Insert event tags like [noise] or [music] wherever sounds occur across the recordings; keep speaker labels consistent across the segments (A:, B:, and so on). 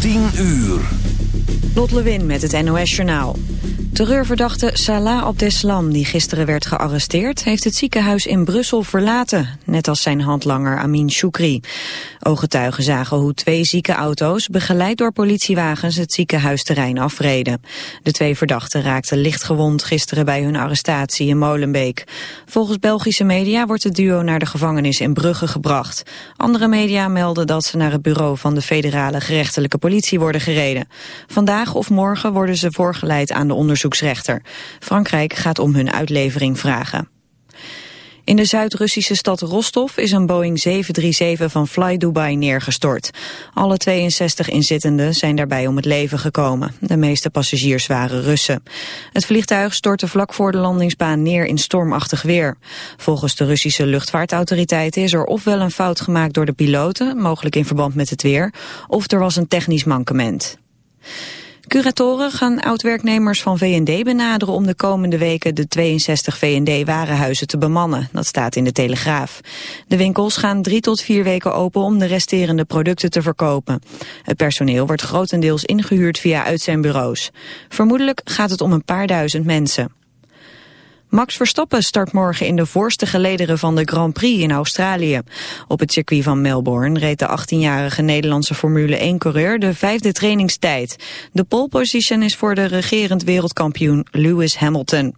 A: 10 uur.
B: Lot Lewin met het NOS Journaal. Terreurverdachte Salah Abdeslam, die gisteren werd gearresteerd... heeft het ziekenhuis in Brussel verlaten, net als zijn handlanger Amin Choukri. Ooggetuigen zagen hoe twee zieke auto's... begeleid door politiewagens het ziekenhuisterrein afreden. De twee verdachten raakten lichtgewond gisteren bij hun arrestatie in Molenbeek. Volgens Belgische media wordt het duo naar de gevangenis in Brugge gebracht. Andere media melden dat ze naar het bureau van de federale gerechtelijke politie worden gereden. Vandaag of morgen worden ze voorgeleid aan de Frankrijk gaat om hun uitlevering vragen. In de Zuid-Russische stad Rostov is een Boeing 737 van Fly Dubai neergestort. Alle 62 inzittenden zijn daarbij om het leven gekomen. De meeste passagiers waren Russen. Het vliegtuig stortte vlak voor de landingsbaan neer in stormachtig weer. Volgens de Russische luchtvaartautoriteiten is er ofwel een fout gemaakt door de piloten, mogelijk in verband met het weer, of er was een technisch mankement. Curatoren gaan oud-werknemers van V&D benaderen om de komende weken de 62 V&D-warenhuizen te bemannen. Dat staat in de Telegraaf. De winkels gaan drie tot vier weken open om de resterende producten te verkopen. Het personeel wordt grotendeels ingehuurd via uitzendbureaus. Vermoedelijk gaat het om een paar duizend mensen. Max Verstappen start morgen in de voorste gelederen van de Grand Prix in Australië. Op het circuit van Melbourne reed de 18-jarige Nederlandse Formule 1-coureur de vijfde trainingstijd. De pole position is voor de regerend wereldkampioen Lewis Hamilton.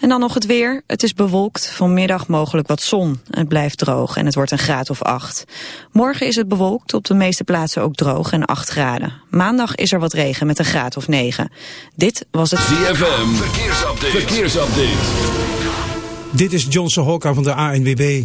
B: En dan nog het weer. Het is bewolkt, vanmiddag mogelijk wat zon. Het blijft droog en het wordt een graad of 8. Morgen is het bewolkt, op de meeste plaatsen ook droog en 8 graden. Maandag is er wat regen met een graad of 9. Dit was het...
A: ZFM, verkeersupdate. verkeersupdate.
C: Dit is Johnson Hokka van de ANWB.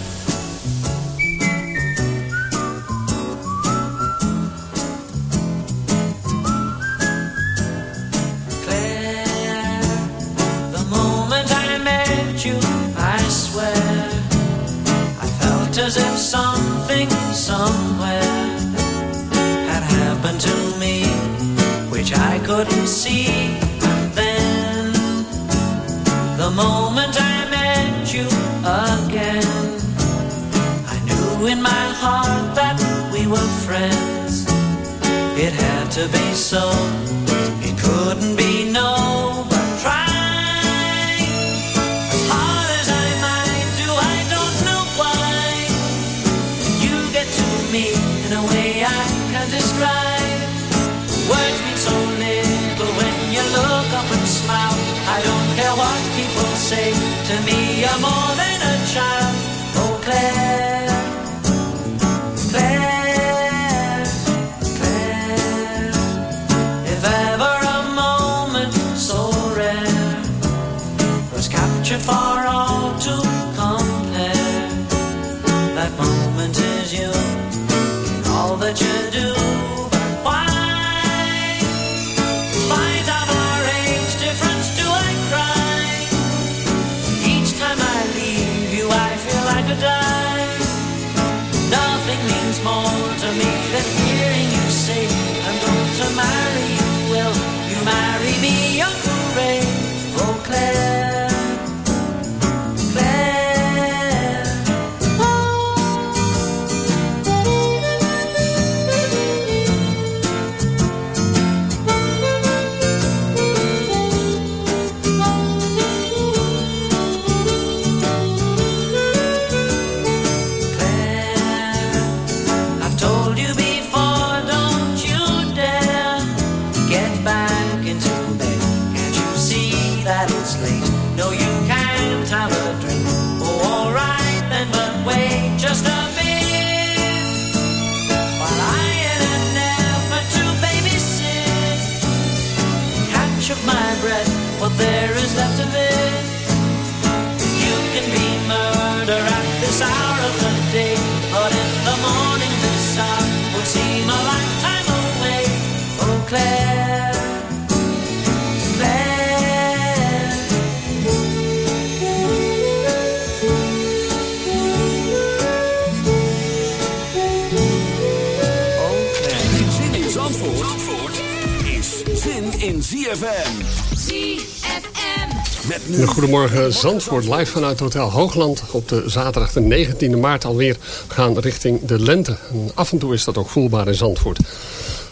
A: Zandvoort,
D: live vanuit Hotel Hoogland. Op de zaterdag de 19e maart alweer gaan richting de lente. En af en toe is dat ook voelbaar in Zandvoort.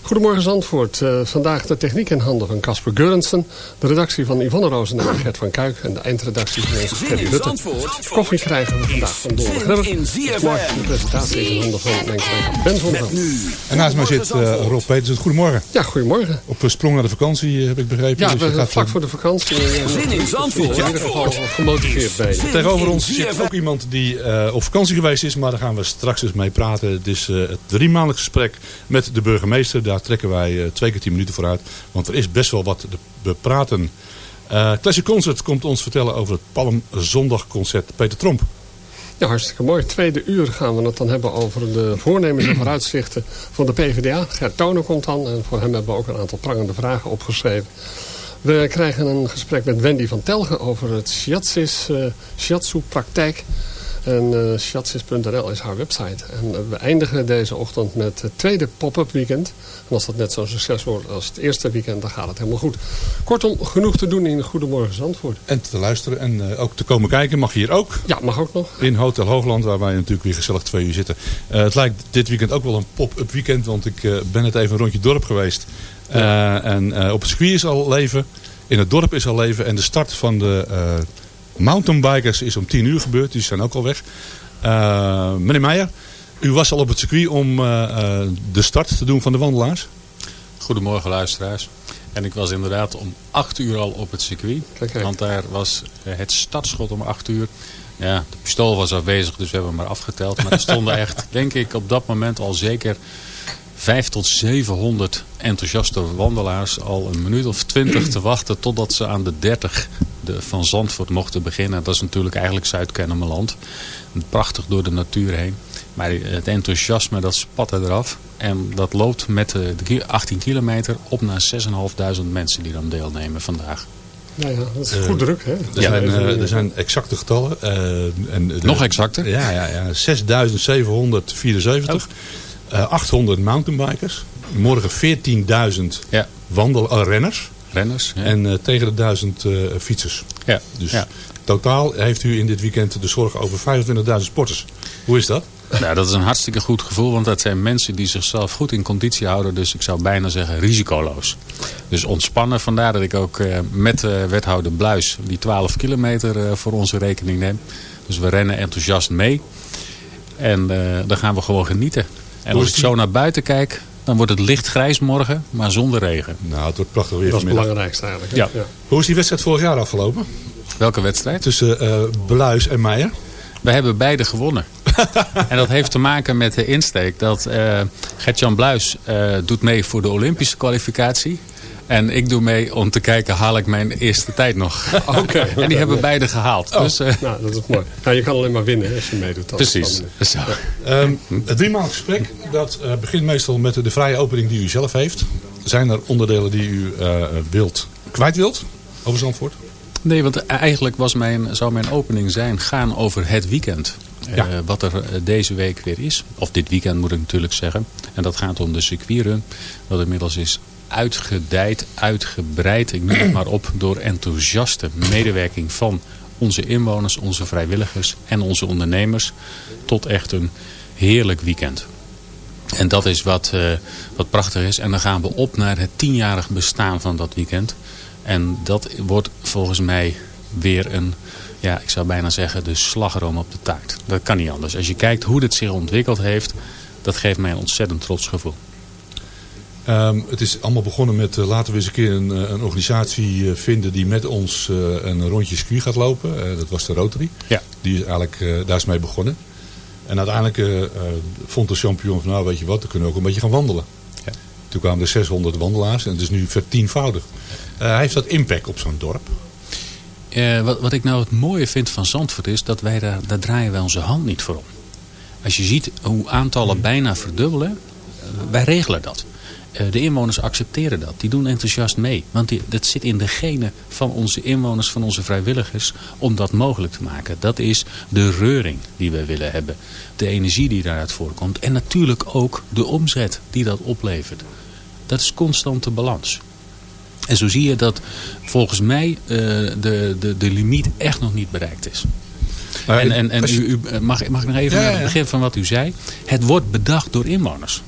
D: Goedemorgen Zandvoort. Eh, vandaag de techniek in handen van Casper Geurensen. De redactie van Yvonne Roosendaal en Gert van Kuik. En de eindredactie van onze
A: in
D: Rutte.
A: Zandvoort.
D: Koffie krijgen we vandaag van
A: Zin
D: Grebber. Morgen de presentatie is in handen van mijn collega Ben
A: nu.
E: En naast mij zit eh, Rob Petersen. Goedemorgen.
D: Ja, goedemorgen.
E: Op eh, sprong naar de vakantie eh, heb ik begrepen.
D: Ja,
E: Dus je
D: we,
E: gaat,
D: vlak voor de vakantie.
A: Zin in Zandvoort.
D: In ieder geval gemotiveerd bij.
E: Tegenover ons zit ook iemand die eh, op vakantie geweest is, maar daar gaan we straks eens mee praten. Het is eh, het driemaandelijk gesprek met de burgemeester. Daar trekken wij eh, twee keer tien minuten vooruit, want er is best wel wat te bepraten. Eh Classic Concert komt ons vertellen over het Palmzondagconcert Peter Tromp.
D: Ja, hartstikke mooi. Tweede uur gaan we het dan hebben over de voornemens en vooruitzichten van de PvdA. Gert Tonen komt dan en voor hem hebben we ook een aantal prangende vragen opgeschreven. We krijgen een gesprek met Wendy van Telgen over het eh shiatsu-praktijk. En shiatsis.nl is haar website. En eh, we eindigen deze ochtend met het tweede pop-up weekend. En als dat net zo'n succes wordt als het eerste weekend, dan gaat het helemaal goed. Kortom, genoeg te doen in Goedemorgen Zandvoort.
E: En te luisteren en eh, ook te komen kijken mag hier ook.
D: Ja, mag ook nog.
E: In Hotel Hoogland, waar wij natuurlijk weer gezellig twee uur zitten. Het lijkt dit weekend ook wel een pop-up weekend, want ik ben net even een rondje dorp geweest. En op het circuit is al leven, in het dorp is al leven. En de start van de mountainbikers is om tien uur gebeurd, die zijn ook al weg. Eh, meneer Meijer, u was al op het circuit om eh, eh, de start te doen van de wandelaars.
F: Goedemorgen luisteraars. En ik was inderdaad om 8 uur al op het circuit.
D: Kijk, kijk.
F: Want daar was het startschot om 8 uur. Ja, de pistool was afwezig, dus we hebben hem maar afgeteld. Maar er stonden [laughs] echt, denk ik, op dat moment al zeker 5 tot 700 enthousiaste wandelaars al een minuut of 20 te wachten totdat ze aan de 30 de, van Zandvoort mochten beginnen. Dat is natuurlijk eigenlijk Zuid-Kennemerland. Prachtig door de natuur heen. Maar het enthousiasme dat spatte eraf. En dat loopt met de, de ki- 18 kilometer op naar 6.500 mensen die dan deelnemen vandaag.
D: Ja, ja, dat is goed druk, hè?
E: Er,
F: Ja,
E: zijn, eh, er zijn exacte getallen. eh, en de-
F: Nog exacter?
E: Ja, ja, ja 6.774. eh 800 mountainbikers. Morgen 14.000
F: Ja,
E: wandel, eh, renners.
F: Ja.
E: En eh, tegen de 1000 eh, fietsers.
F: ja.
E: Dus
F: ja.
E: totaal heeft u in dit weekend de zorg over 25.000 sporters. Hoe is dat?
F: Nou, dat is een hartstikke goed gevoel, want dat zijn mensen die zichzelf goed in conditie houden. Dus ik zou bijna zeggen risicoloos. Dus ontspannen, vandaar dat ik ook eh, met eh, wethouder Bluis die 12 kilometer eh, voor onze rekening neem. Dus we rennen enthousiast mee. En eh, dan gaan we gewoon genieten. En als ik zo naar buiten kijk, dan wordt het licht grijs morgen, maar zonder regen.
E: Nou, het wordt prachtig weer
D: Dat is het belangrijkste eigenlijk.
F: Ja.
E: Hoe is die wedstrijd vorig jaar afgelopen?
F: Welke wedstrijd?
E: Tussen uh, Bluis en Meijer.
F: We hebben beide gewonnen. [laughs] en dat heeft te maken met de insteek. Dat uh, Gert-Jan Bluis uh, doet mee voor de Olympische kwalificatie. En ik doe mee om te kijken, haal ik mijn eerste tijd nog. [laughs]
D: Oké.
F: en die hebben beide gehaald.
D: Oh,
F: dus, uh,
D: nou, dat is mooi. Nou, je kan alleen maar winnen als je meedoet.
F: Precies.
D: Ja.
E: Um, het gesprek dat uh, begint meestal met de, de vrije opening die u zelf heeft. Zijn er onderdelen die u uh, wilt, kwijt wilt over Zandvoort?
F: Nee, want eigenlijk was mijn, zou mijn opening zijn gaan over het weekend.
E: Ja.
F: Uh, wat er deze week weer is. Of dit weekend moet ik natuurlijk zeggen. En dat gaat om de circuitrun. Wat inmiddels is uitgedijd, uitgebreid, ik noem het maar op, door enthousiaste medewerking van onze inwoners, onze vrijwilligers en onze ondernemers. Tot echt een heerlijk weekend. En dat is wat, uh, wat prachtig is. En dan gaan we op naar het tienjarig bestaan van dat weekend. En dat wordt volgens mij weer een, ja, ik zou bijna zeggen, de slagroom op de taart. Dat kan niet anders. Als je kijkt hoe dit zich ontwikkeld heeft, dat geeft mij een ontzettend trots gevoel.
E: Um, het is allemaal begonnen met uh, laten we eens een keer een, een organisatie uh, vinden die met ons uh, een rondje circuit gaat lopen. dat was de Rotary.
F: Ja.
E: Die is eigenlijk, daar is mee begonnen. En uiteindelijk vond de champion van nou weet je wat, dan kunnen we ook een beetje gaan wandelen.
F: Ja.
E: Toen kwamen er 600 wandelaars en het is nu vertienvoudig. heeft dat impact op zo'n dorp?
F: wat, wat ik nou het mooie vind van Zandvoort is dat wij daar, daar draaien wij onze hand niet voor om. Als je ziet hoe aantallen bijna verdubbelen, wij regelen dat. De inwoners accepteren dat. Die doen enthousiast mee. Want die, dat zit in de genen van onze inwoners, van onze vrijwilligers, om dat mogelijk te maken. Dat is de reuring die we willen hebben. De energie die daaruit voorkomt. En natuurlijk ook de omzet die dat oplevert. Dat is constante balans. En zo zie je dat volgens mij uh, de, de, de limiet echt nog niet bereikt is. Maar en en, en u, u, mag, mag ik nog even ja, naar het begin van wat u zei? Het wordt bedacht door inwoners.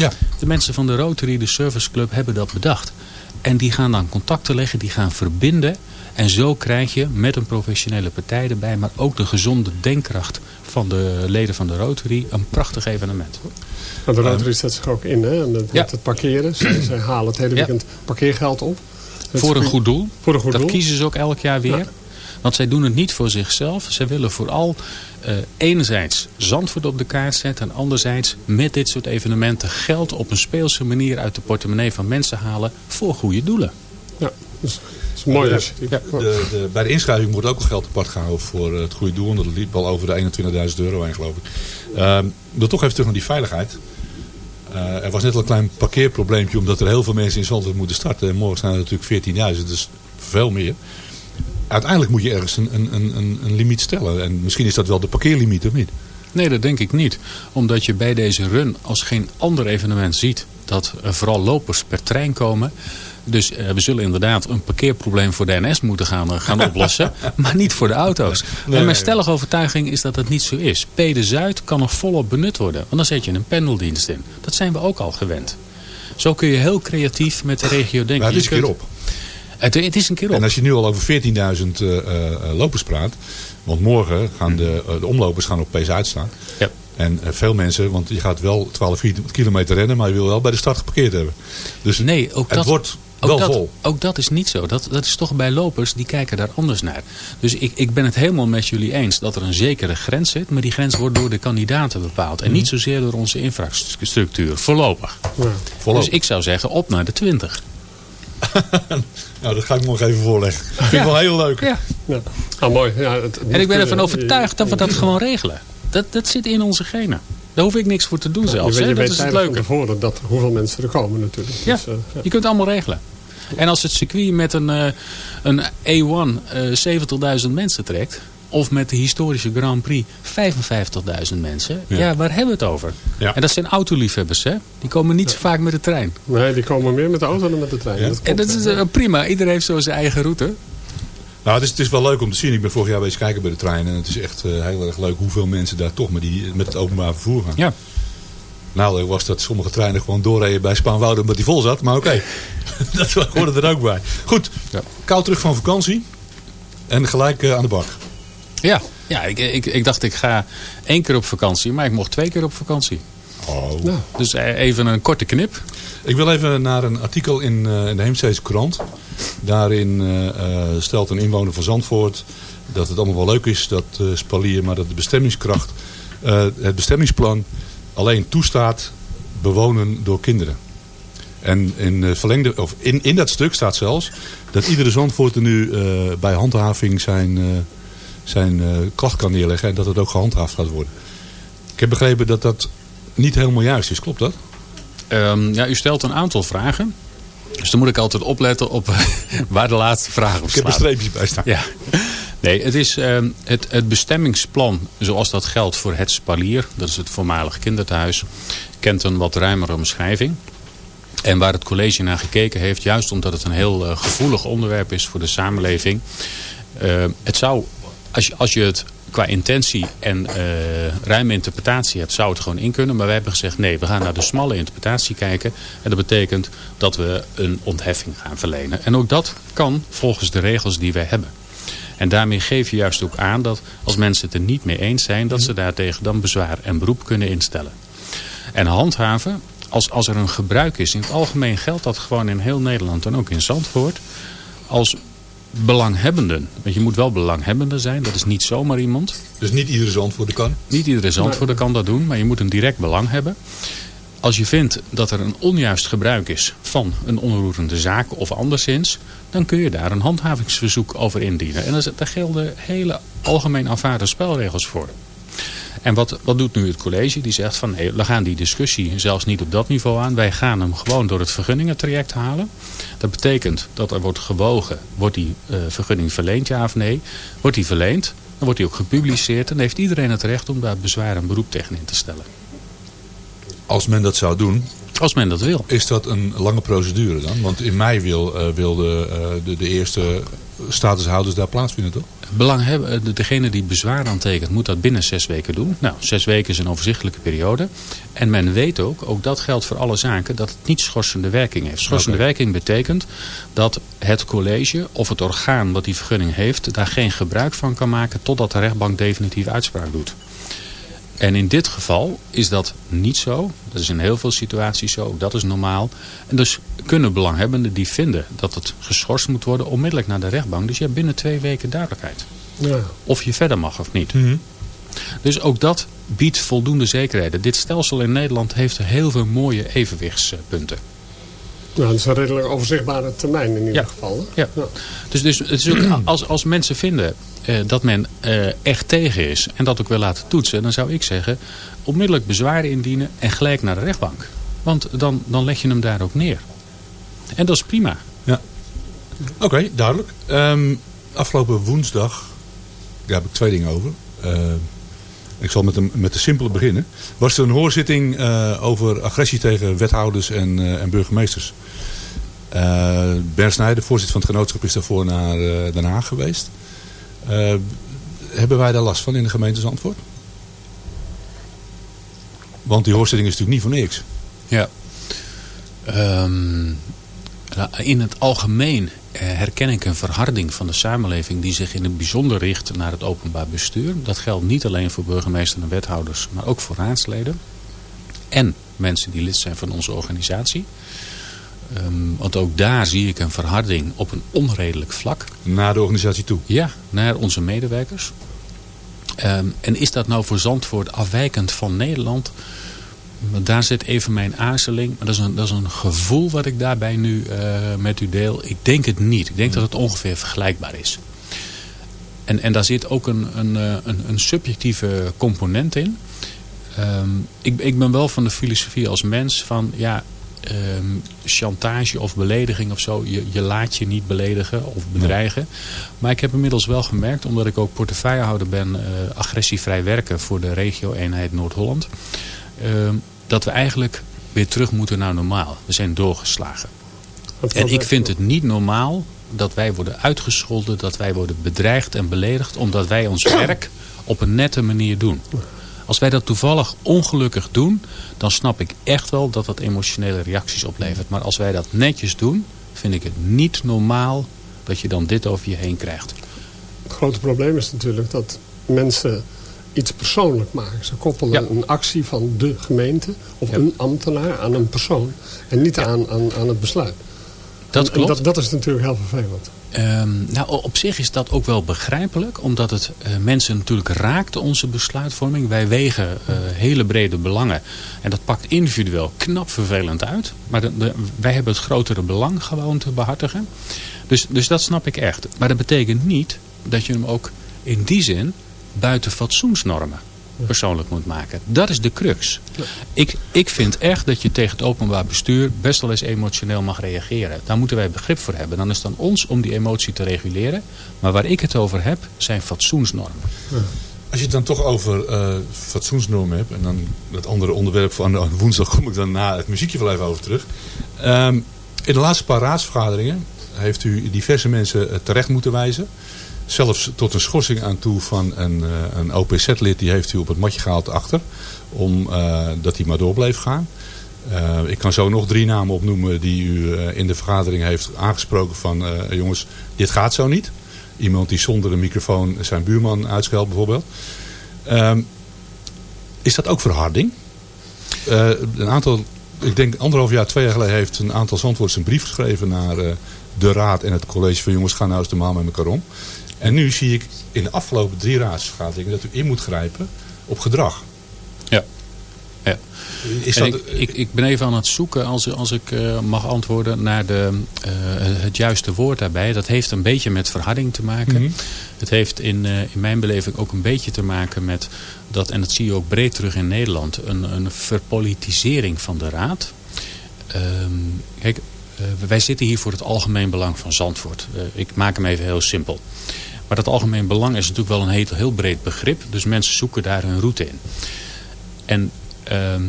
E: Ja.
F: De mensen van de Rotary, de Service Club, hebben dat bedacht. En die gaan dan contacten leggen, die gaan verbinden. En zo krijg je met een professionele partij erbij, maar ook de gezonde denkkracht van de leden van de Rotary, een prachtig evenement.
D: De Rotary zet zich ook in hè, met,
F: ja.
D: het parkeren. Zij, zij halen het hele weekend ja. parkeergeld op.
F: Voor een goed doel.
D: Voor een goed
F: dat
D: doel.
F: kiezen ze ook elk jaar weer. Ja. Want zij doen het niet voor zichzelf. Zij willen vooral uh, enerzijds Zandvoort op de kaart zetten. En anderzijds met dit soort evenementen geld op een speelse manier uit de portemonnee van mensen halen voor goede doelen.
D: Ja, dus, dat is mooi.
E: Ja, de, de, bij de inschrijving wordt ook al geld apart gehouden voor het goede doel. Dat liep al over de 21.000 euro heen geloof ik. Uh, wil toch even terug naar die veiligheid. Uh, er was net al een klein parkeerprobleempje omdat er heel veel mensen in Zandvoort moeten starten. En morgen zijn er natuurlijk 14.000, dus veel meer uiteindelijk moet je ergens een, een, een, een limiet stellen. En misschien is dat wel de parkeerlimiet of niet?
F: Nee, dat denk ik niet. Omdat je bij deze run als geen ander evenement ziet dat er vooral lopers per trein komen. Dus uh, we zullen inderdaad een parkeerprobleem voor de NS moeten gaan, uh, gaan oplossen. [laughs] maar niet voor de auto's. Nee, en mijn stellige overtuiging is dat het niet zo is. Pede Zuid kan nog volop benut worden. Want dan zet je een pendeldienst in. Dat zijn we ook al gewend. Zo kun je heel creatief met de regio denken.
E: Nou, het is een keer op.
F: Het, het, is een keer op.
E: En als je nu al over 14.000 uh, uh, lopers praat. Want morgen gaan de, uh, de omlopers gaan op P-Zuid staan.
F: Ja.
E: En veel mensen, want je gaat wel 12 kilometer rennen. Maar je wil wel bij de start geparkeerd hebben. Dus
F: nee, ook
E: het
F: dat,
E: wordt
F: ook
E: wel
F: dat,
E: vol.
F: Ook dat is niet zo. Dat, dat is toch bij lopers, die kijken daar anders naar. Dus ik, ik ben het helemaal met jullie eens dat er een zekere grens zit. Maar die grens wordt door de kandidaten bepaald. En mm. niet zozeer door onze infrastructuur. Voorlopig.
D: Ja.
F: Voorlopig. Dus ik zou zeggen op naar de 20. [laughs]
E: nou, dat ga ik nog even voorleggen. Dat vind ik ja. wel heel leuk.
F: Ja.
D: ja. Ah, mooi. Ja, het, het
F: en ik ben ervan overtuigd dat we dat gewoon regelen. Dat, dat zit in onze genen. Daar hoef ik niks voor te doen
D: ja,
F: zelfs.
D: Je, weet, je
F: dat
D: weet
F: is het leuke.
D: tevoren dat hoeveel mensen er komen natuurlijk.
F: Ja,
D: dus, uh, ja.
F: je kunt het allemaal regelen. En als het circuit met een, uh, een A1 uh, 70.000 mensen trekt... of met de historische Grand Prix 55.000 mensen... Ja. ja. waar hebben we het over?
E: Ja.
F: En dat zijn autoliefhebbers, hè? Die komen niet zo vaak met de trein.
D: Nee, die komen meer met de auto dan met de trein. Dat
F: en dat is uh, prima. Iedereen heeft zo zijn eigen route.
E: Nou, het is, het is wel leuk om te zien. Ik ben vorig jaar bezig kijken bij de trein. En het is echt uh, heel erg leuk hoeveel mensen daar toch met, die, met het openbaar vervoer gaan.
F: Ja.
E: Nou, was dat sommige treinen gewoon doorreden bij Spaanwouden omdat die vol zat. Maar oké, okay. [laughs] dat hoorde er ook bij. Goed, koud terug van vakantie. En gelijk uh, aan de bak.
F: Ja, ja ik, ik, ik dacht ik ga één keer op vakantie. Maar ik mocht twee keer op vakantie.
E: Oh.
D: Nou,
F: Dus eh, even een korte knip.
E: Ik wil even naar een artikel in, eh, in de Heemsteedse krant. Daarin eh, stelt een inwoner van Zandvoort dat het allemaal wel leuk is, dat eh, spalier, maar dat de bestemmingskracht, het bestemmingsplan alleen toestaat bewonen door kinderen. En in, verlengde, of in, in dat stuk staat zelfs dat iedere Zandvoorter nu bij handhaving zijn, zijn eh, klacht kan neerleggen en dat het ook gehandhaafd gaat worden. Ik heb begrepen dat dat niet helemaal juist is, klopt dat?
F: Ehm, ja, u stelt een aantal vragen. Dus dan moet ik altijd opletten op [laughs] waar de laatste vraag op
E: Ik heb
F: slaat.
E: streepjes bij staan.
F: Ja. Nee, het is ehm, het, het bestemmingsplan zoals dat geldt voor het Spalier. Dat is het voormalig kinderthuis. Kent een wat ruimere omschrijving. En waar het college naar gekeken heeft, juist omdat het een heel eh, gevoelig onderwerp is voor de samenleving. eh, het zou, als je, als je het qua intentie en eh, ruime interpretatie hebt, zou het gewoon in kunnen. Maar wij hebben gezegd, nee, we gaan naar de smalle interpretatie kijken. En dat betekent dat we een ontheffing gaan verlenen. En ook dat kan volgens de regels die wij hebben. En daarmee geef je juist ook aan dat als mensen het er niet mee eens zijn, dat ze daartegen dan bezwaar en beroep kunnen instellen. En handhaven, als, als er een gebruik is, in het algemeen geldt dat gewoon in heel Nederland en ook in Zandvoort, als belanghebbenden, want je moet wel belanghebbende zijn, dat is niet zomaar iemand.
E: Dus niet iedere Zandvoorter kan.
F: Niet iedere Zandvoorter kan dat doen, maar je moet een direct belang hebben. Als je vindt dat er een onjuist gebruik is van een onroerende zaak of anderszins, dan kun je daar een handhavingsverzoek over indienen. En daar daar gelden hele algemeen aanvaarde spelregels voor. En wat, wat doet nu het college? Die zegt van nee, we gaan die discussie zelfs niet op dat niveau aan. Wij gaan hem gewoon door het vergunningentraject halen. Dat betekent dat er wordt gewogen, wordt die eh, vergunning verleend ja of nee? Wordt die verleend, dan wordt die ook gepubliceerd. En heeft iedereen het recht om daar bezwaar en beroep tegen in te stellen.
E: Als men dat zou doen,
F: Als men dat wil.
E: is dat een lange procedure dan? Want in mei wil, eh, wil de, eh, de, de eerste statushouders daar plaatsvinden, toch?
F: Belanghebben, de- degene die bezwaar aantekent moet dat binnen zes weken doen. Nou, zes weken is een overzichtelijke periode. En men weet ook, ook dat geldt voor alle zaken, dat het niet schorsende werking heeft. Schorsende werking betekent dat het college of het orgaan wat die vergunning heeft, daar geen gebruik van kan maken totdat de rechtbank definitief uitspraak doet. En in dit geval is dat niet zo. Dat is in heel veel situaties zo. Ook dat is normaal. En dus kunnen belanghebbenden die vinden dat het geschorst moet worden... onmiddellijk naar de rechtbank. Dus je hebt binnen twee weken duidelijkheid.
D: ja.
F: Of je verder mag of niet. Dus ook dat biedt voldoende zekerheden. Dit stelsel in Nederland heeft heel veel mooie evenwichtspunten.
D: Nou, dat is een redelijk overzichtbare termijn in ieder
F: Ja.
D: geval. hè?
F: Ja. Dus, dus het is ook, [clears throat] als, als mensen vinden eh, dat men eh, echt tegen is en dat ook wil laten toetsen, dan zou ik zeggen onmiddellijk bezwaar indienen en gelijk naar de rechtbank. Want dan, dan leg je hem daar ook neer. En dat is prima.
E: Oké, duidelijk. Ehm, afgelopen woensdag, daar heb ik twee dingen over. Ehm, ik zal met, met de simpele beginnen. Was er een hoorzitting eh, over agressie tegen wethouders en, eh, en burgemeesters. Eh Bert Snijder, voorzitter van het genootschap, is daarvoor naar eh, Den Haag geweest. Eh, hebben wij daar last van in de gemeente Zandvoort? Want die hoorzitting is natuurlijk niet voor niks.
F: Ja. Ehm, nou, in het algemeen eh, herken ik een verharding van de samenleving die zich in het bijzonder richt naar het openbaar bestuur. Dat geldt niet alleen voor burgemeester en wethouders, maar ook voor raadsleden. En mensen die lid zijn van onze organisatie. Ehm, want ook daar zie ik een verharding op een onredelijk vlak.
E: Naar de organisatie toe.
F: Ja, naar onze medewerkers. Ehm, en is dat nou voor Zandvoort afwijkend van Nederland? Daar zit even mijn aarzeling. Maar dat is een, dat is een gevoel wat ik daarbij nu eh, met u deel. Ik denk het niet. Ik denk dat het ongeveer vergelijkbaar is. En, en daar zit ook een, een, eh, een, een subjectieve component in. Ehm, ik, ik ben wel van de filosofie als mens van... ja, ehm, chantage of belediging of zo. Je, je laat je niet beledigen of bedreigen. Maar ik heb inmiddels wel gemerkt, omdat ik ook portefeuillehouder ben... eh, agressievrij werken voor de regio-eenheid Noord-Holland... ehm, dat we eigenlijk weer terug moeten naar normaal. We zijn doorgeslagen. En ik vind het niet normaal dat wij worden uitgescholden, dat wij worden bedreigd en beledigd, omdat wij ons [coughs] werk op een nette manier doen. Als wij dat toevallig ongelukkig doen, dan snap ik echt wel dat dat emotionele reacties oplevert. Maar als wij dat netjes doen, vind ik het niet normaal dat je dan dit over je heen krijgt.
D: Het grote probleem is natuurlijk dat mensen iets persoonlijk maken. Ze koppelen
F: Ja.
D: een actie van de gemeente of
F: Ja.
D: een ambtenaar aan een persoon. En niet aan, aan, aan het besluit.
F: Dat
D: En
F: klopt.
D: Dat, dat is natuurlijk heel vervelend.
F: Ehm, nou, op zich is dat ook wel begrijpelijk, omdat het eh, mensen natuurlijk raakt, onze besluitvorming. Wij wegen eh, hele brede belangen en dat pakt individueel knap vervelend uit. Maar de- de- wij hebben het grotere belang gewoon te behartigen. Dus, dus dat snap ik echt. Maar dat betekent niet dat je hem ook in die zin buiten fatsoensnormen persoonlijk moet maken. Dat is de crux. Ik, ik vind echt dat je tegen het openbaar bestuur best wel eens emotioneel mag reageren. Daar moeten wij begrip voor hebben. Dan is het aan ons om die emotie te reguleren. Maar waar ik het over heb, zijn fatsoensnormen.
E: Als je het dan toch over eh, fatsoensnormen hebt. En dan het andere onderwerp van woensdag kom ik dan na het muziekje wel even over terug. Ehm, in de laatste paar raadsvergaderingen heeft u diverse mensen eh, terecht moeten wijzen. Zelfs tot een schorsing aan toe van een, eh, een OPZ-lid. Die heeft u op het matje gehaald achter. Omdat dat hij maar door bleef gaan. Eh, ik kan zo nog drie namen opnoemen die u eh, in de vergadering heeft aangesproken van... eh, jongens, dit gaat zo niet. Iemand die zonder een microfoon zijn buurman uitscheldt bijvoorbeeld. Ehm, is dat ook verharding? Eh, een aantal, ik denk anderhalf jaar, twee jaar geleden heeft een aantal zandwoorders een brief geschreven naar eh, de raad en het college van jongens, ga nou eens de maal met elkaar om. En nu zie ik in de afgelopen drie raadsvergaderingen dat u in moet grijpen op gedrag.
F: Ja. ja.
E: Is dat,
F: ik, ik, ik ben even aan het zoeken, als, als ik eh, mag antwoorden, naar de, eh, het juiste woord daarbij. Dat heeft een beetje met verharding te maken.
E: Mhm.
F: Het heeft in, eh, in mijn beleving ook een beetje te maken met dat, en dat zie je ook breed terug in Nederland, een, een verpolitisering van de raad. Ehm, kijk, wij zitten hier voor het algemeen belang van Zandvoort. Ik maak hem even heel simpel. Maar dat algemeen belang is natuurlijk wel een heel, heel breed begrip. Dus mensen zoeken daar hun route in. En ehm,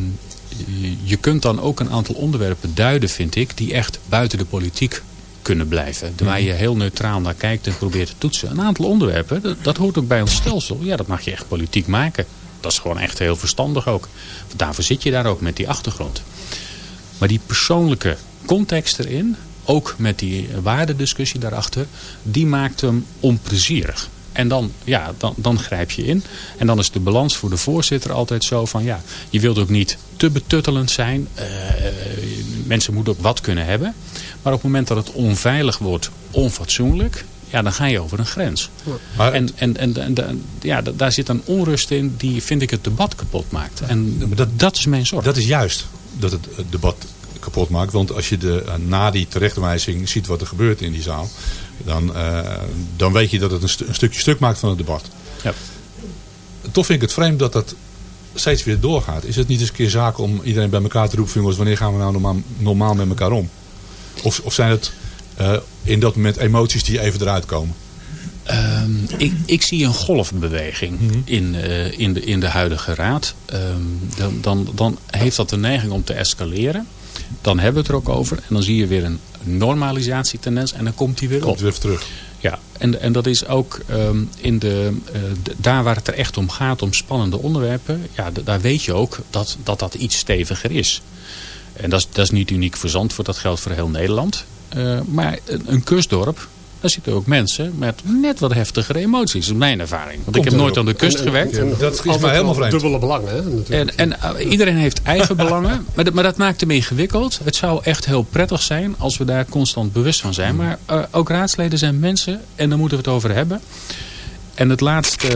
F: je- kunt dan ook een aantal onderwerpen duiden, vind ik, die echt buiten de politiek kunnen blijven. Waar je heel neutraal naar kijkt en probeert te toetsen. Een aantal onderwerpen, dat, dat hoort ook bij ons stelsel. Ja, dat mag je echt politiek maken. Dat is gewoon echt heel verstandig ook. Daarvoor zit je daar ook met die achtergrond. Maar die persoonlijke context erin, ook met die waardediscussie daarachter, die maakt hem onplezierig. En dan, ja, dan, dan grijp je in. En dan is de balans voor de voorzitter altijd zo van, ja, je wilt ook niet te betuttelend zijn. Eh, mensen moeten ook wat kunnen hebben. Maar op het moment dat het onveilig wordt, onfatsoenlijk, ja, dan ga je over een grens.
E: Maar-
F: en en, en, en ja, da- daar zit een onrust in die, vind ik, het debat kapot maakt. En dat, dat is mijn zorg.
E: Dat is juist dat het het debat kapot maakt. Want als je de, eh, na die terechtwijzing ziet wat er gebeurt in die zaal. Dan, eh, dan weet je dat het een, een stukje stuk maakt van het debat.
F: Ja.
E: Toch vind ik het vreemd dat dat steeds weer doorgaat. Is het niet eens een keer zaak om iedereen bij elkaar te roepen... jongens, wanneer gaan we nou normaal, normaal met elkaar om? Of, of zijn het eh, in dat moment emoties die even eruit komen?
F: Ehm, ik, ik zie een golfbeweging in, eh, in, de, in de huidige raad. Ehm, dan, dan, dan heeft dat de neiging om te escaleren. Dan hebben we het er ook over. En dan zie je weer een normalisatietendens. En dan komt die weer op.
E: Komt weer terug.
F: Ja, en, en dat is ook ehm, in de, eh, daar waar het er echt om gaat, om spannende onderwerpen. Ja, daar weet je ook dat, dat dat iets steviger is. En dat is, dat is niet uniek voor Zandvoort, dat geldt voor heel Nederland. Eh, maar een, een kustdorp, daar zitten ook mensen met net wat heftigere emoties. Dat is mijn ervaring. Want ik heb nooit aan de kust
D: En- en-
F: gewerkt.
D: en
E: Dat is mij helemaal vreemd.
D: Dubbele belangen, hè, natuurlijk.
F: En, en eh, iedereen heeft eigen belangen. [laughs] Maar dat, maar dat maakt hem ingewikkeld. Het zou echt heel prettig zijn als we daar constant bewust van zijn. Maar eh, ook raadsleden zijn mensen. En daar moeten we het over hebben. En het laatste...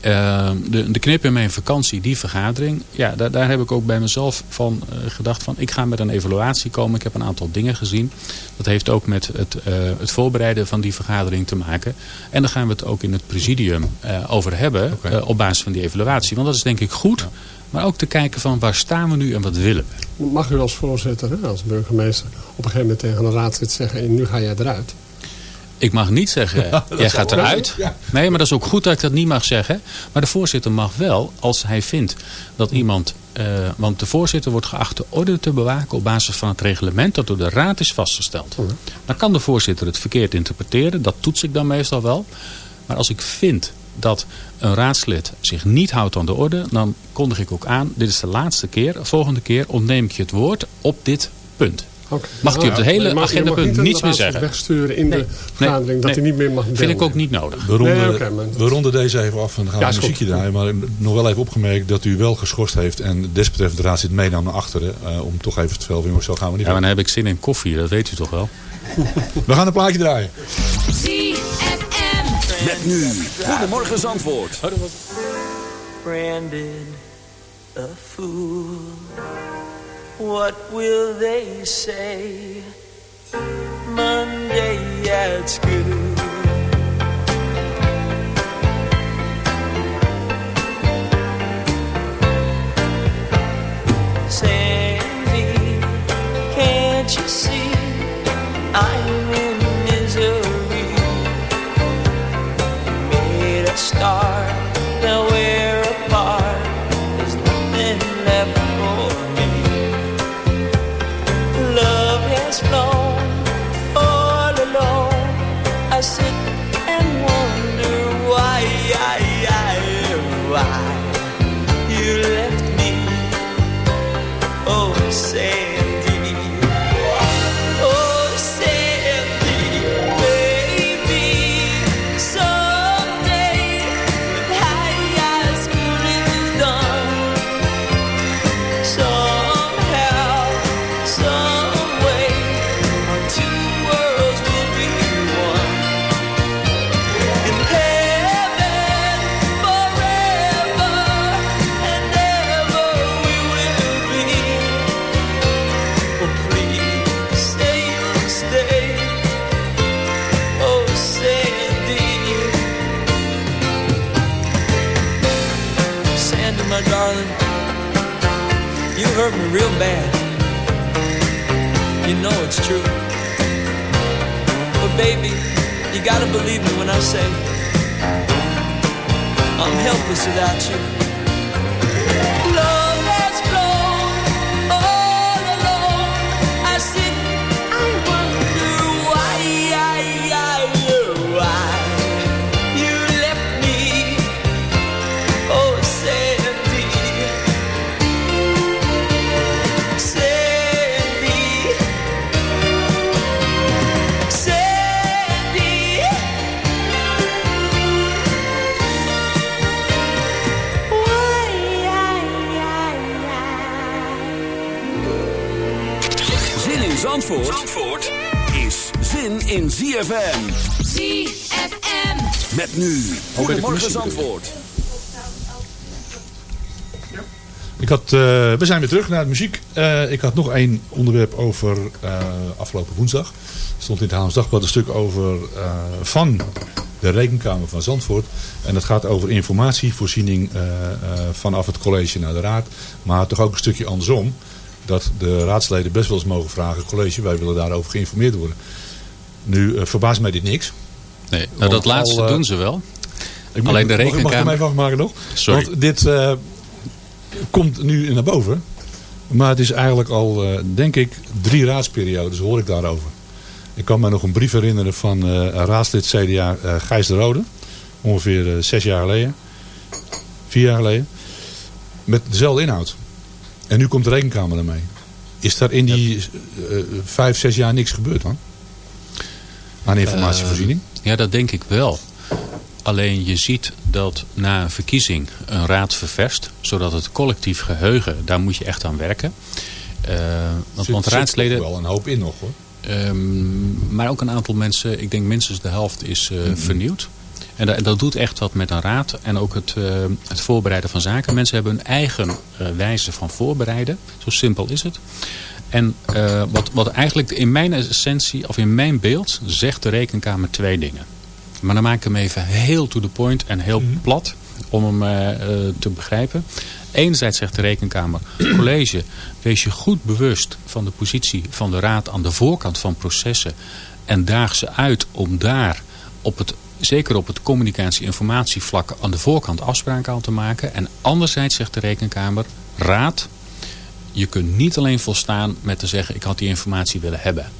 F: eh, de, de knip in mijn vakantie, die vergadering. Ja, daar, daar heb ik ook bij mezelf van eh, gedacht van... ik ga met een evaluatie komen. Ik heb een aantal dingen gezien. Dat heeft ook met het, eh, het voorbereiden van die vergadering te maken. En daar gaan we het ook in het presidium eh, over hebben. Op basis van die evaluatie. Want dat is denk ik goed. Maar ook te kijken van waar staan we nu en wat willen we.
D: Mag u als voorzitter, hè, als burgemeester, op een gegeven moment tegen een raadslid zeggen... "En nu ga jij eruit.
F: Ik mag niet zeggen, [laughs] jij gaat eruit.
E: Ja.
F: Nee, maar dat is ook goed dat ik dat niet mag zeggen. Maar de voorzitter mag wel, als hij vindt dat iemand... eh, want de voorzitter wordt geacht de orde te bewaken op basis van het reglement dat door de raad is vastgesteld. Dan kan de voorzitter het verkeerd interpreteren. Dat toets ik dan meestal wel. Maar als ik vind dat een raadslid zich niet houdt aan de orde... dan kondig ik ook aan, dit is de laatste keer. Volgende keer ontneem ik je het woord op dit punt.
D: Oké.
F: Mag hij op de hele
D: mag-
F: agendapunt niets meer zeggen.
D: wegsturen in de vergadering dat
F: nee.
D: hij niet meer mag
F: Vind ik ook niet nodig.
E: We ronden, we ronden deze even af en dan gaan
D: Ja,
E: we een muziekje
D: goed.
E: draaien. Maar nog wel even opgemerkt dat u wel geschorst heeft en desbetreffende raad zit meenam naar achteren. eh, om toch even te velven, jongens, zo gaan we niet
F: Ja, maar
E: doen.
F: dan heb ik zin in koffie, dat weet u toch wel.
E: We gaan een plaatje draaien.
A: ZFM. Met nu. Goedemorgen Zandvoort.
G: branded a fool. What will they say Monday at school? Sandy, can't you see I'm in misery? Made a start, without you.
A: ZFM.
B: ZFM.
A: Met nu. Goedemorgen Zandvoort.
E: Ik had, eh, we zijn weer terug naar de muziek. Eh, ik had nog één onderwerp over eh, afgelopen woensdag. Er stond in het Haams Dagblad een stuk over eh, van de Rekenkamer van Zandvoort. En dat gaat over informatievoorziening eh, eh, vanaf het college naar de raad. Maar toch ook een stukje andersom. Dat de raadsleden best wel eens mogen vragen, college, wij willen daarover geïnformeerd worden. Nu eh, verbaast mij dit niks.
F: Nee, nou, dat laatste
E: al, eh,
F: doen ze wel.
E: Ik mag-
F: Alleen de
E: mag- Mag ik
F: rekenkamer-
E: hem even afmaken nog?
F: Sorry.
E: Want dit eh, komt nu naar boven. Maar het is eigenlijk al, denk ik, drie raadsperiodes hoor ik daarover. Ik kan me nog een brief herinneren van raadslid CDA Gijs de Rode. Ongeveer zes jaar geleden. Vier jaar geleden. Met dezelfde inhoud. En nu komt de rekenkamer ermee. Is daar in die vijf, zes jaar niks gebeurd dan? Aan informatievoorziening?
F: Eh, ja, dat denk ik wel. Alleen je ziet dat na een verkiezing een raad ververst. Zodat het collectief geheugen, daar moet je echt aan werken. Eh, want,
E: Zit-
F: want raadsleden...
E: wel een hoop in nog hoor.
F: Ehm, maar ook een aantal mensen, ik denk minstens de helft is eh, vernieuwd. En dat, dat doet echt wat met een raad en ook het, het voorbereiden van zaken. Mensen hebben hun eigen wijze van voorbereiden. Zo simpel is het. En eh, wat, wat eigenlijk in mijn essentie, of in mijn beeld, zegt de rekenkamer twee dingen. Maar dan maak ik hem even heel to the point en heel plat om hem eh, eh, te begrijpen. Enerzijds zegt de rekenkamer, [clears throat] college, wees je goed bewust van de positie van de raad aan de voorkant van processen. En daag ze uit om daar op het, zeker op het communicatie-informatievlak aan de voorkant afspraken aan te maken. En anderzijds zegt de rekenkamer, raad, je kunt niet alleen volstaan met te zeggen ik had die informatie willen hebben.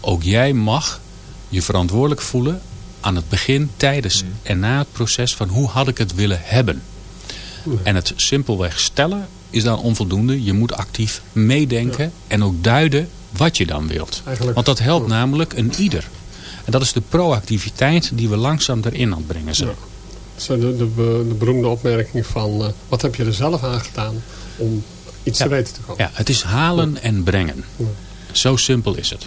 F: Ook jij mag je verantwoordelijk voelen aan het begin, tijdens en na het proces van hoe had ik het willen hebben. En het simpelweg stellen is dan onvoldoende. Je moet actief meedenken en ook duiden wat je dan wilt.
D: Eigenlijk-
F: Want dat helpt namelijk een ieder. En dat is de proactiviteit die we langzaam erin aan het brengen zijn.
D: Ja. De, de beroemde opmerking van... eh, wat heb je er zelf aan gedaan om iets
F: Ja.
D: te weten te komen?
F: Ja, het is halen en brengen. Zo simpel is het.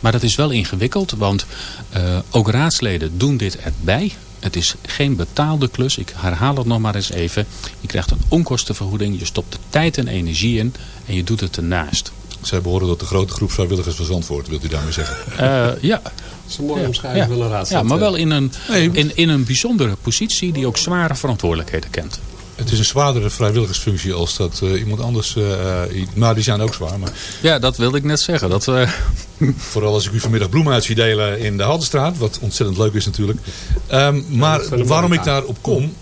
F: Maar dat is wel ingewikkeld, want eh, ook raadsleden doen dit erbij. Het is geen betaalde klus. Ik herhaal het nog maar eens even. Je krijgt een onkostenvergoeding. Je stopt de tijd en energie in. En je doet het ernaast.
E: Zij behoren tot de grote groep vrijwilligers van Zandvoort, wilt u daarmee zeggen?
F: Eh, [laughs] ja,
D: Dat is een mooie
F: Ja.
D: omschrijving
F: Ja.
D: van een raadslid.
F: ja, maar wel in een, in, in een bijzondere positie die ook zware verantwoordelijkheden kent.
E: Het is een zwaardere vrijwilligersfunctie als dat eh, iemand anders... eh, maar die zijn ook zwaar. Maar
F: Ja, dat wilde ik net zeggen. Dat, eh, [laughs]
E: vooral als ik u vanmiddag bloemen uit zie delen in de Haldenstraat. Wat ontzettend leuk is natuurlijk. Ehm, maar waarom ik daarop kom...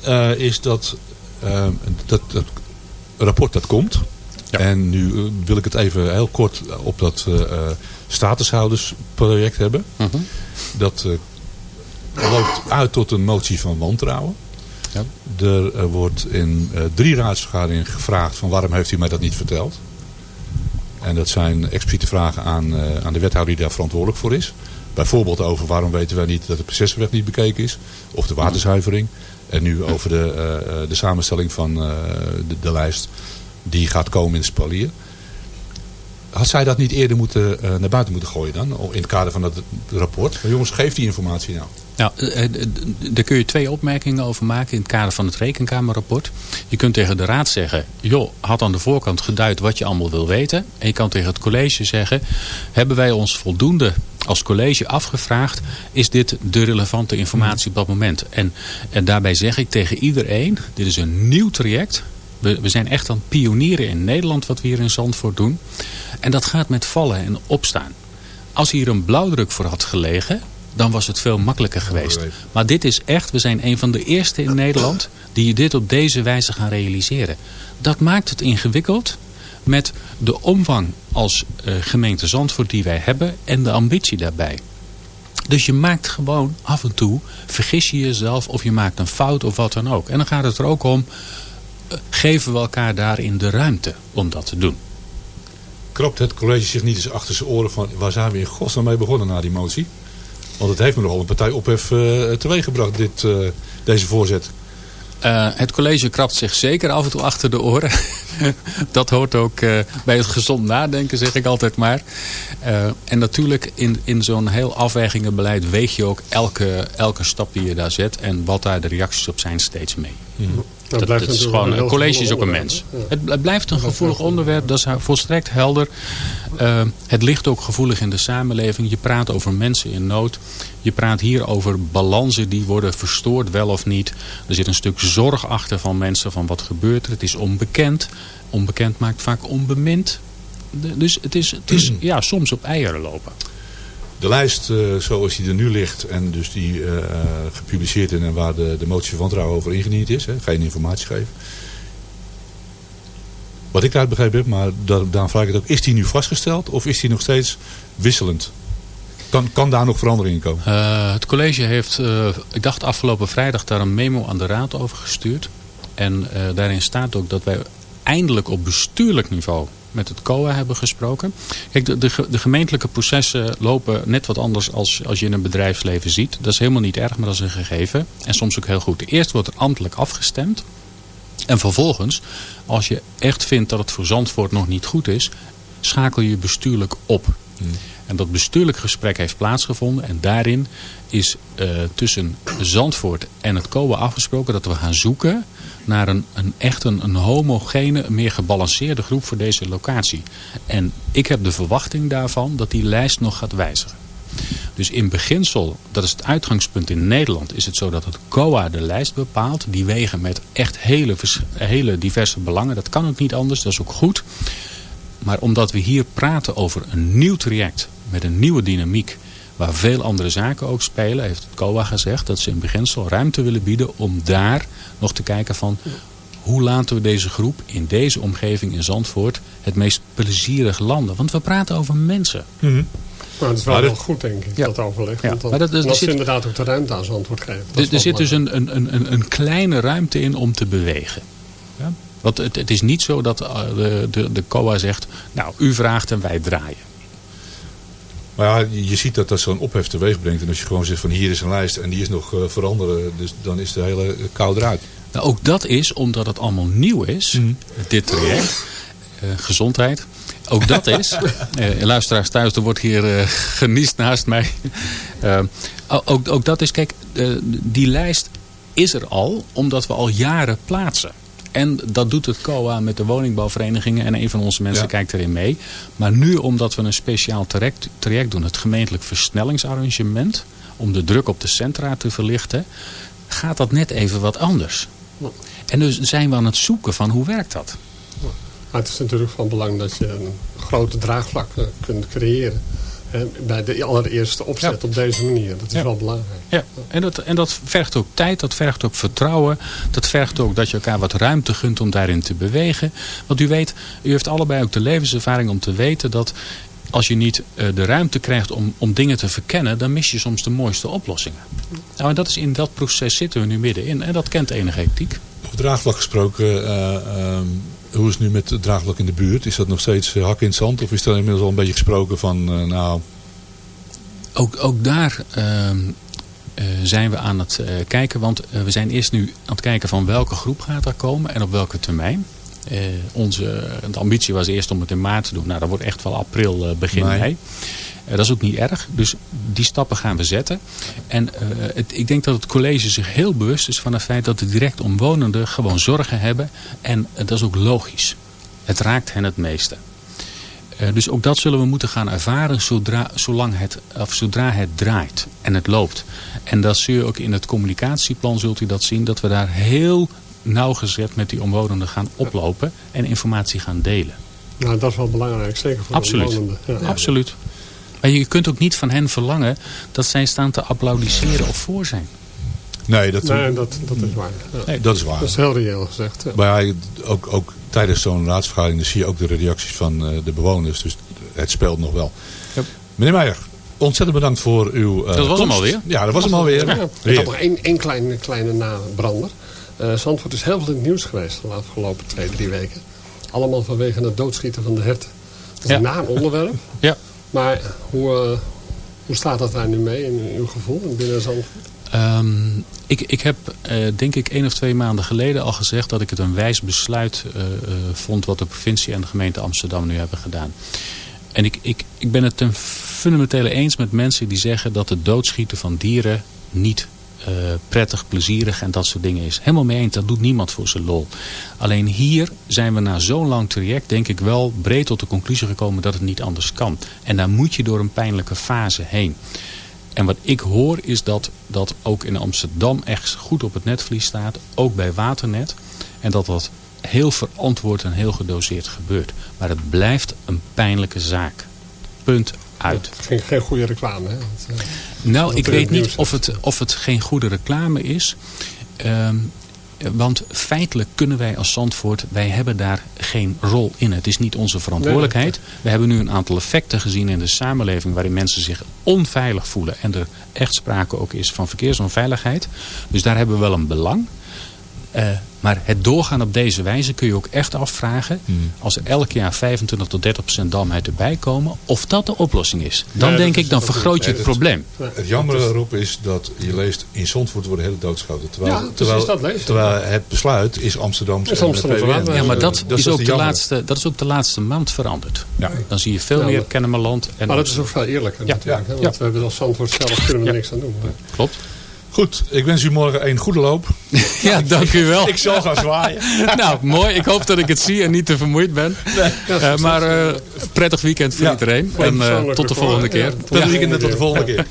E: eh, is dat, ehm, dat dat rapport dat komt.
F: Ja.
E: En nu wil ik het even heel kort op dat eh, eh, statushoudersproject hebben.
F: mhm.
E: Dat eh, loopt uit tot een motie van wantrouwen. Er wordt in eh, drie raadsvergaderingen gevraagd van waarom heeft u mij dat niet verteld. En dat zijn expliciete vragen aan, eh, aan de wethouder die daar verantwoordelijk voor is. Bijvoorbeeld over waarom weten wij niet dat de processenweg niet bekeken is. Of de waterzuivering. En nu over de, eh, de samenstelling van de, lijst die gaat komen in de spalier. Had zij dat niet eerder moeten, naar buiten moeten gooien dan? In het kader van dat rapport. Maar jongens, geef die informatie nou.
F: Nou, eh, eh, daar kun je twee opmerkingen over maken in het kader van het rekenkamerrapport. Je kunt tegen de raad zeggen, joh, had aan de voorkant geduid wat je allemaal wil weten. En je kan tegen het college zeggen, hebben wij ons voldoende als college afgevraagd, is dit de relevante informatie op dat moment? En, en daarbij zeg ik tegen iedereen, dit is een nieuw traject. We, zijn echt aan pionieren in Nederland wat we hier in Zandvoort doen. En dat gaat met vallen en opstaan. Als hier een blauwdruk voor had gelegen, dan was het veel makkelijker geweest. Maar dit is echt, we zijn een van de eerste in Nederland die dit op deze wijze gaan realiseren. Dat maakt het ingewikkeld met de omvang als eh, gemeente Zandvoort die wij hebben en de ambitie daarbij. Dus je maakt gewoon af en toe, vergis je jezelf of je maakt een fout of wat dan ook. En dan gaat het er ook om, eh, geven we elkaar daarin de ruimte om dat te doen.
E: Kropt het college zich niet eens achter zijn oren van waar zijn we in godsnaam mee begonnen na die motie? Want het heeft me nogal een partij ophef uh, teweeggebracht, dit, uh, deze voorzet.
F: Uh, het college krabt zich zeker af en toe achter de oren. [laughs] dat hoort ook uh, bij het gezond nadenken, zeg ik altijd maar. Uh, en natuurlijk in, in zo'n heel afwägingenbeleid weeg je ook elke, elke stap die je daar zet. En wat daar de reacties op zijn steeds mee.
D: Mm.
F: Dat, dat, dat is gewoon, een college is ook een mens. Ja. Het, het, blijft een gevoelig onderwerp, dat is volstrekt helder. Uh, het ligt ook gevoelig in de samenleving. Je praat over mensen in nood. Je praat hier over balansen die worden verstoord, wel of niet. Er zit een stuk zorg achter van mensen van wat gebeurt er. Het is onbekend. Onbekend maakt vaak onbemind. Dus het is, het is ja, soms op eieren lopen.
E: De lijst uh, zoals die er nu ligt en dus die uh, gepubliceerd is en waar de, de motie van wantrouwen over ingediend is. Hè, geen informatie geven. Wat ik daaruit begrepen heb, maar daar, daarom vraag ik het ook. Is die nu vastgesteld of is die nog steeds wisselend? Kan, kan daar nog verandering in komen?
F: Uh, het college heeft, ik dacht afgelopen vrijdag, daar een memo aan de raad over gestuurd. En daarin staat ook dat wij eindelijk op bestuurlijk niveau met het COA hebben gesproken. Kijk, de, de, de, gemeentelijke processen lopen net wat anders als, als je in een bedrijfsleven ziet. Dat is helemaal niet erg, maar dat is een gegeven. En soms ook heel goed. Eerst wordt er ambtelijk afgestemd. En vervolgens, als je echt vindt dat het voor Zandvoort nog niet goed is, schakel je bestuurlijk op. Hmm. En dat bestuurlijk gesprek heeft plaatsgevonden. En daarin is uh, tussen Zandvoort en het COA afgesproken dat we gaan zoeken naar een, een echt een, homogene, meer gebalanceerde groep voor deze locatie. En ik heb de verwachting daarvan dat die lijst nog gaat wijzigen. Dus in beginsel, dat is het uitgangspunt in Nederland, is het zo dat het COA de lijst bepaalt. Die wegen met echt hele, hele diverse belangen. Dat kan ook niet anders, dat is ook goed. Maar omdat we hier praten over een nieuw traject met een nieuwe dynamiek waar veel andere zaken ook spelen, heeft het COA gezegd dat ze in beginsel ruimte willen bieden om daar nog te kijken van hoe laten we deze groep in deze omgeving in Zandvoort het meest plezierig landen. Want we praten over mensen.
D: Mm -hmm. Nou, dat is wel, wel goed, denk ik, ja. dat overleg.
F: Ja.
D: Dan,
F: maar dat,
D: dat,
F: dat
D: zit, inderdaad ook de ruimte aan zijn antwoord geven.
F: Er, er zit dus een, een, een, een kleine ruimte in om te bewegen. Ja? Want het, het is niet zo dat eh, de, de, de COA zegt, nou u vraagt en wij draaien.
E: Maar ja, je- ziet dat dat zo'n ophef teweeg brengt. En als je gewoon zegt van hier is een lijst en die is nog eh, veranderen. Dus dan is de hele kou eruit.
F: Nou, ook dat is omdat het allemaal nieuw is, dit traject. Eh, gezondheid. Ook dat is. [laughs] eh, luisteraars thuis, er wordt hier eh, geniest naast mij. Ook, ook dat is, kijk, die lijst is er al omdat we al jaren plaatsen. En dat doet het COA met de woningbouwverenigingen. En een van onze mensen
E: Ja.
F: kijkt erin mee. Maar nu omdat we een speciaal traject, traject doen. Het gemeentelijk versnellingsarrangement. Om de druk op de centra te verlichten. Gaat dat net even wat anders. En dus zijn we aan het zoeken van hoe werkt dat?
D: Maar het is natuurlijk van belang dat je een grote draagvlak eh, kunt creëren. Hè, bij de allereerste opzet
F: Ja.
D: op deze manier. Dat is
F: Ja.
D: wel belangrijk.
F: Ja, en dat, en dat vergt ook tijd, dat vergt ook vertrouwen. Dat vergt ook dat je elkaar wat ruimte gunt om daarin te bewegen. Want u weet, u heeft allebei ook de levenservaring om te weten dat als je niet eh, de ruimte krijgt om, om dingen te verkennen, dan mis je soms de mooiste oplossingen. Nou, en dat is in dat proces zitten we nu middenin en dat kent enige ethiek.
E: Over draagvlak gesproken, eh, ehm, hoe is het nu met het draagvlak in de buurt? Is dat nog steeds eh, hak in het zand? Of is er inmiddels al een beetje gesproken van, eh, nou,
F: Ook, ook daar ehm, eh, zijn we aan het kijken. Want we zijn eerst nu aan het kijken van welke groep gaat er komen en op welke termijn. Onze, de ambitie was eerst om het in maart te doen. Nou, dat wordt echt wel april, begin
E: Mei.
F: mei. Eh, dat is ook niet erg. Dus die stappen gaan we zetten. En eh, het, ik denk dat het college zich heel bewust is van het feit dat de direct omwonenden gewoon zorgen hebben. En eh, dat is ook logisch. Het raakt hen het meeste. Dus ook dat zullen we moeten gaan ervaren zodra, zolang het, of zodra het draait en het loopt. En dat zul je ook in het communicatieplan zult u dat zien. Dat we daar heel nauwgezet met die omwonenden gaan oplopen en informatie gaan delen.
D: Nou, dat is wel belangrijk. Zeker voor
F: Absoluut.
D: de omwonenden. Ja.
F: Absoluut. Maar je kunt ook niet van hen verlangen dat zij staan te applaudisseren of voor zijn.
E: nee, dat,
D: Nee, dat, dat is waar. Ja.
E: dat is waar.
D: Dat is heel reëel gezegd. Ja.
E: Maar ja, ook, ook tijdens zo'n raadsvergadering zie je ook de reacties van eh, de bewoners. Dus het speelt nog wel.
F: Yep.
E: Meneer Meijer, ontzettend bedankt voor uw eh,
F: Dat was hem alweer.
E: Ja, dat was hem alweer.
D: Ja, ik had nog één, één kleine, kleine nabrander. Eh Zandvoort is heel veel in het nieuws geweest de afgelopen twee, drie weken. Allemaal vanwege het doodschieten van de herten. Dat is
F: Ja.
D: een onderwerp.
F: Ja.
D: Maar hoe, eh, hoe staat dat daar nu mee in uw gevoel binnen Zandvoort?
F: Ehm, ik, ik heb eh, denk ik één of twee maanden geleden al gezegd dat ik het een wijs besluit eh, vond wat de provincie en de gemeente Amsterdam nu hebben gedaan. En ik, ik, ik ben het ten fundamentele eens met mensen die zeggen dat het doodschieten van dieren niet eh, prettig, plezierig en dat soort dingen is. Helemaal mee eens, dat doet niemand voor zijn lol. Alleen hier zijn we na zo'n lang traject denk ik wel breed tot de conclusie gekomen dat het niet anders kan. En daar moet je door een pijnlijke fase heen. En wat ik hoor is dat dat ook in Amsterdam echt goed op het netvlies staat. Ook bij Waternet. En dat dat heel verantwoord en heel gedoseerd gebeurt. Maar het blijft een pijnlijke zaak. Punt uit.
D: Geen, geen goede reclame. Hè? Eh,
F: Nou, ik weet
D: het
F: niet of het, of het geen goede reclame is. Ehm, want feitelijk kunnen wij als Zandvoort, wij hebben daar geen rol in. Het is niet onze verantwoordelijkheid. We hebben nu een aantal effecten gezien in de samenleving waarin mensen zich onveilig voelen. En er echt sprake ook is van verkeersonveiligheid. Dus daar hebben we wel een belang. Eh, maar het doorgaan op deze wijze kun je ook echt afvragen. Als er elk jaar 25 tot 30 procent damheid erbij komen. Of dat de oplossing is. Dan
E: Nee,
F: denk ik, dan vergroot je het probleem.
E: Het jammer erop is dat je leest in Zandvoort worden hele doodschoten. Terwijl,
D: Ja,
E: terwijl,
D: dat
E: het besluit is Amsterdam.
D: Is Amsterdam
F: Ja, maar dat,
E: Dus
F: is ook de
E: jammer.
F: laatste, dat is ook de laatste maand veranderd.
E: Ja.
F: Dan zie je veel
D: Ja,
F: meer Kennemerland. En
D: maar dat is ook veel eerlijker
F: Ja,
D: natuurlijk. hè? Want we hebben als Zandvoort zelf kunnen we
F: Ja.
D: niks aan doen.
F: Klopt.
E: Goed, ik wens u morgen een goede loop. [laughs]
F: Ja, dank u wel.
E: Ik zal gaan zwaaien. [laughs]
F: nou, mooi. Ik hoop dat ik het zie en niet te vermoeid ben. Eh, maar eh, prettig weekend voor
E: Ja.
F: iedereen. En eh, tot de volgende keer. Ja.
E: de weekend en tot de volgende keer.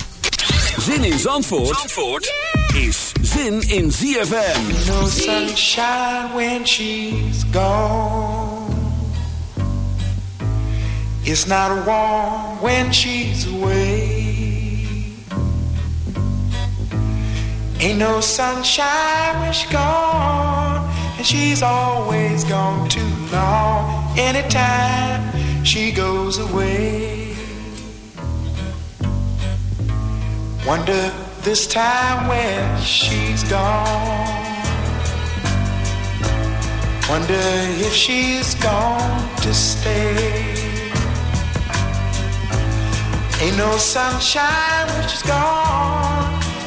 A: Zin in Zandvoort, Zandvoort is zin in ZFM.
H: No sunshine when she's gone. It's not warm when she's away. Ain't no sunshine when she's gone, and she's always gone too long. Anytime she goes away, wonder this time when she's gone. Wonder if she's gone to stay. Ain't no sunshine when she's gone,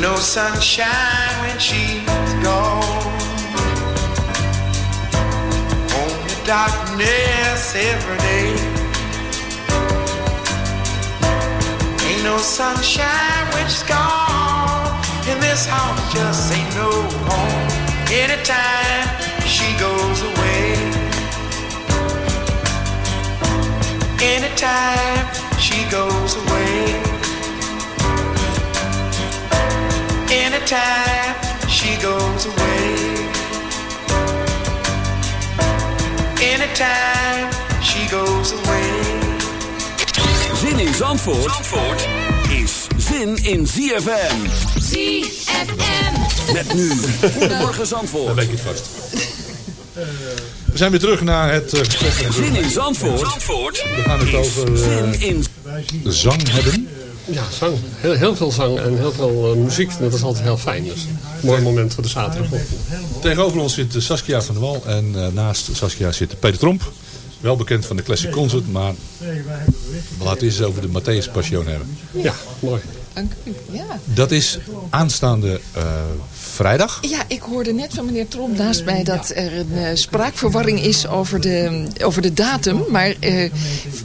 H: no sunshine when she's gone. Only darkness every day. Ain't no sunshine when she's gone. And this house just ain't no home. Anytime she goes away. Anytime she goes away. Anytime she goes away. Anytime she goes away.
A: Zin in Zandvoort, Zandvoort is zin in ZFM.
I: ZFM.
A: Met nu, Goedemorgen Zandvoort.
E: Dan weet je het vast. We zijn weer terug naar het uh, gesprek met
A: Zin in Zandvoort, Zandvoort
E: We gaan het over eh,
A: zin in
E: zang hebben.
D: Ja, zang. Heel, heel veel zang en heel veel eh, muziek. Dat is altijd heel fijn. Dus mooi moment voor de zaterdagochtend.
E: Tegenover ons zit eh, Saskia van der Wal en eh, naast Saskia zit Peter Tromp. Wel bekend van de Classic Concert, maar laten we eens over de Matthäus Passion hebben.
D: Ja, mooi.
I: Dank u. Ja.
E: Dat is aanstaande eh, vrijdag.
I: ja, ik hoorde net van meneer Tromp naast mij dat er een eh, spraakverwarring is over de, over de datum. Maar eh,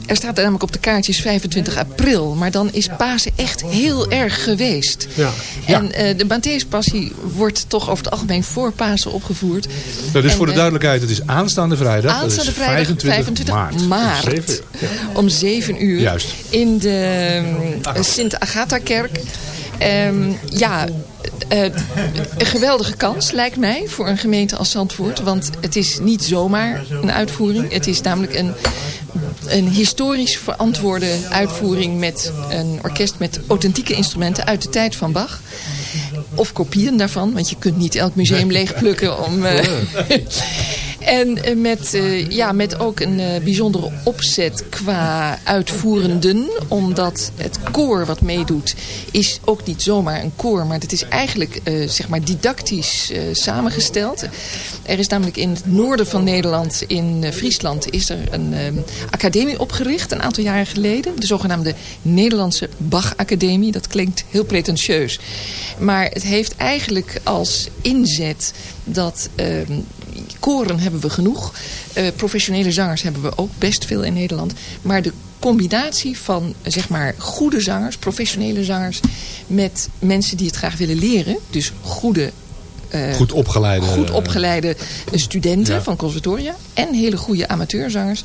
I: er staat namelijk op de kaartjes 25 april. Maar dan is Pasen echt heel erg geweest.
D: Ja.
I: En eh, de Matthäuspassie wordt toch over het algemeen voor Pasen opgevoerd.
E: Nou, dus
I: En,
E: voor de duidelijkheid, het is aanstaande vrijdag.
I: Aanstaande
E: dat is
I: vrijdag
E: 25, maart.
I: maart.
D: Zeven uur, ja.
I: Om 7 uur.
E: Juist.
I: In de um, Ehm, ja, eh, een geweldige kans lijkt mij voor een gemeente als Zandvoort. Want het is niet zomaar een uitvoering. Het is namelijk een, een historisch verantwoorde uitvoering met een orkest met authentieke instrumenten uit de tijd van Bach. Of kopieën daarvan, want je kunt niet elk museum leegplukken om... eh, [laughs] en eh, met, eh, ja, met ook een eh, bijzondere opzet qua uitvoerenden. Omdat het koor wat meedoet is ook niet zomaar een koor. Maar het is eigenlijk zeg maar didactisch samengesteld. Er is namelijk in het noorden van Nederland, in Friesland... is er een academie opgericht een aantal jaren geleden. De zogenaamde Nederlandse Bach-academie. Dat klinkt heel pretentieus. Maar het heeft eigenlijk als inzet dat... ehm, koren hebben we genoeg. Eh, professionele zangers hebben we ook best veel in Nederland. Maar de combinatie van zeg maar goede zangers, professionele zangers... met mensen die het graag willen leren. Dus goede... eh,
E: Goed opgeleide.
I: goed opgeleide studenten
E: Ja.
I: van conservatoria en hele goede amateurzangers.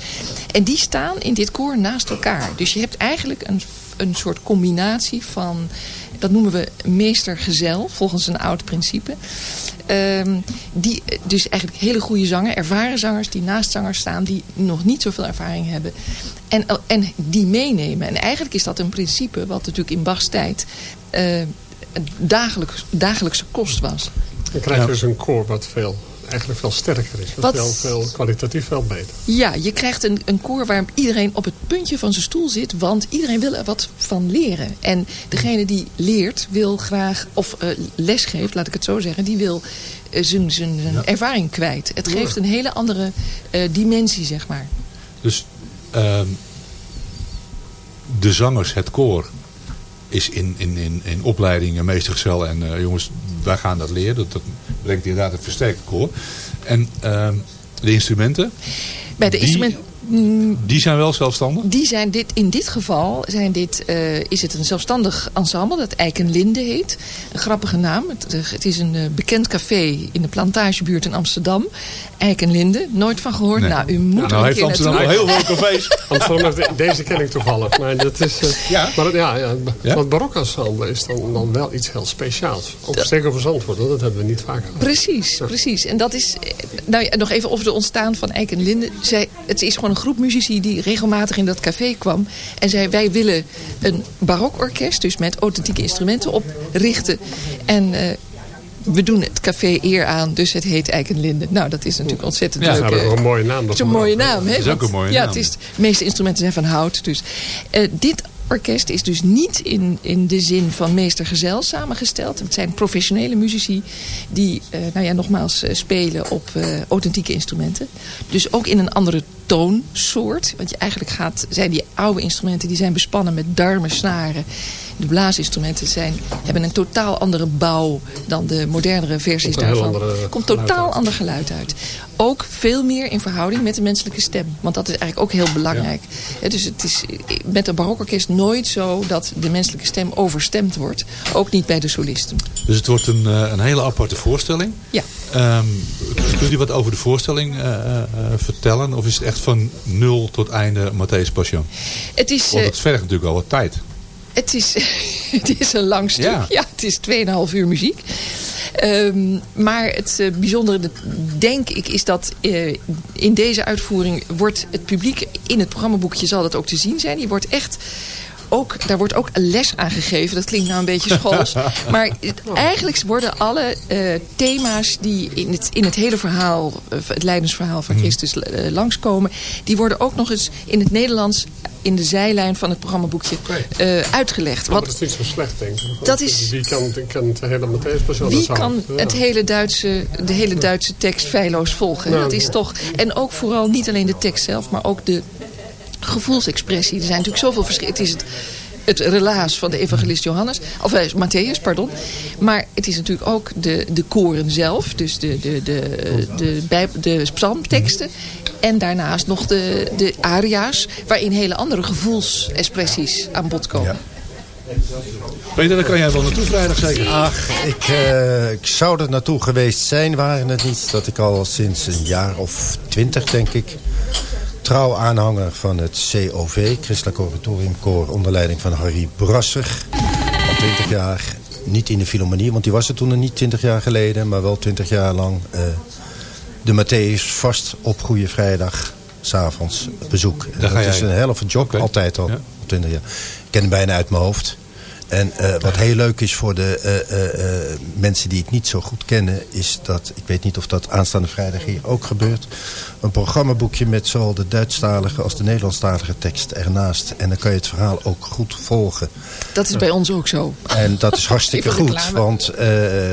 I: En die staan in dit koor naast elkaar. Dus je hebt eigenlijk een, een soort combinatie van, dat noemen we meestergezel, volgens een oud principe. Ehm, die dus eigenlijk hele goede zangers, ervaren zangers die naast zangers staan die nog niet zoveel ervaring hebben. En, en die meenemen. En eigenlijk is dat een principe wat natuurlijk in Bachs tijd eh, dagelijks, dagelijkse kost was.
D: Dan krijg je
E: Ja.
D: dus een koor wat veel, eigenlijk veel sterker is.
I: Wat-
D: Veel, veel kwalitatief veel beter.
I: Ja, je krijgt een, een koor waar iedereen op het puntje van zijn stoel zit. Want iedereen wil er wat van leren. En degene die leert wil graag, of eh les geeft, laat ik het zo zeggen. Die wil eh, zijn, zijn, zijn ervaring kwijt. Het geeft een hele andere eh, dimensie, zeg maar.
E: Dus ehm, de zangers, het koor, is in, in, in, in opleiding een meestergezel. En eh, jongens, wij gaan dat leren. Dat, dat brengt inderdaad een versterkt koor. En ehm, de instrumenten,
I: Bij de
E: die
I: instrument... Mm,
E: Die zijn wel zelfstandig?
I: Die zijn dit, in dit geval zijn dit, eh, is het een zelfstandig ensemble dat Eikenlinde heet. Een grappige naam. Het, het is een eh, bekend café in de plantagebuurt in Amsterdam. Eikenlinde, nooit van gehoord.
E: Nee.
I: Nou, u moet
E: Nou
I: er een
E: heeft
I: keer
E: Amsterdam al heel veel cafés. [laughs]
D: Amsterdam heeft de- deze ken ik toevallig. Maar dat is... eh,
E: Ja?
D: Maar het- ja, ja, het-
E: Ja?
D: het barokensemble is dan, dan wel iets heel speciaals. Ook zeker voor Zandvoort, dat hebben we niet vaak gehad.
I: Precies, precies. En dat is, nou ja, nog even over de ontstaan van Eik en Linde. Zij, het is gewoon een groep muzici die regelmatig in dat café kwam. En zei, wij willen een barokorkest, dus met authentieke instrumenten oprichten. En eh, we doen het café eer aan, dus het heet Eik en Linde. Nou, dat is natuurlijk ontzettend
D: Ja,
I: leuk.
D: ze hebben
I: eh,
D: ook een mooie naam.
I: Het is een mooie naam, hè?
E: is ook een mooie
I: ja,
E: naam.
I: Het is, de meeste instrumenten zijn van hout. Dus. Eh, dit orkest is dus niet in, in de zin van meester-gezel samengesteld. Het zijn professionele muzici die, eh, nou ja, nogmaals, eh, spelen op eh, authentieke instrumenten. Dus ook in een andere toonsoort. Want je eigenlijk gaat, zijn die oude instrumenten die zijn bespannen met darmen, snaren. De blaasinstrumenten zijn, hebben een totaal andere bouw dan de modernere versies
D: Komt
I: daarvan.
D: andere
I: Komt totaal
D: uit.
I: ander geluid uit. Ook veel meer in verhouding met de menselijke stem. Want dat is eigenlijk ook heel belangrijk. Dus het is met een barokorkest nooit zo dat de menselijke stem overstemd wordt. Ook niet bij de solisten.
E: Dus het wordt een, eh, een hele aparte voorstelling.
I: Ja.
E: Ehm, kunt u wat over de voorstelling eh, eh, vertellen? Of is het echt van nul tot einde Matthäus Passion?
I: Het is,
E: Want het vergt natuurlijk al wat tijd.
I: Het is, [laughs] het is een lang stuk.
E: Ja.
I: Ja, het is 2,5 uur muziek. Ehm, maar het eh, bijzondere, denk ik, is dat eh, in deze uitvoering wordt het publiek in het programmaboekje zal dat ook te zien zijn. Je wordt echt ook, daar wordt ook een les aan gegeven. Dat klinkt nou een beetje schools. [laughs] maar het- eigenlijk worden alle eh, thema's die in het, in het hele verhaal, eh, het lijdensverhaal van Christus eh, langskomen, die worden ook nog eens in het Nederlands in de zijlijn van het programmaboekje eh, uitgelegd.
D: Maar
I: Wat,
D: dat is niet zo slecht, denk ik.
I: Dat is-
D: Wie kan, kan het hele Matthäus
I: wie
D: dat
I: kan
D: zou-
I: het
D: ja.
I: hele Duitse, de hele Duitse tekst feilloos volgen?
D: Nou,
I: dat is toch, en ook vooral niet alleen de tekst zelf, maar ook de gevoelsexpressie. Er zijn natuurlijk zoveel verschillen. Het is het, het relaas van de evangelist Johannes, of eh, Matthäus, pardon. Maar het is natuurlijk ook de, de koren zelf, dus de, de, de, de, bij, de psalmteksten. En daarnaast nog de, de aria's, waarin hele andere gevoelsexpressies aan bod komen.
E: Peter, daar kan jij wel naartoe vrijdag zeker?
J: Ach, ik, eh, ik zou er naartoe geweest zijn, waren het niet. Dat ik al sinds een jaar of twintig, denk ik... trouw aanhanger van het COV, Christelijk Oratoriumkoor... onder leiding van Harry Brasser. Al twintig jaar, niet in de Philharmonie, want die was er toen nog niet twintig jaar geleden... maar wel twintig jaar lang eh, de Matthäus vast op Goede Vrijdag... s'avonds bezoek. Dat is een helft job, altijd al.
E: Ja.
J: Op 20 jaar. Ik ken hem bijna uit mijn hoofd. En eh, wat heel leuk is voor de eh, eh, mensen die ik niet zo goed kennen... is dat, ik weet niet of dat aanstaande vrijdag hier ook gebeurt... een programmaboekje met zowel de Duitsstalige als de Nederlandstalige tekst ernaast. En dan kan je het verhaal ook goed volgen.
I: Dat is bij ons ook zo.
J: En dat is hartstikke goed, want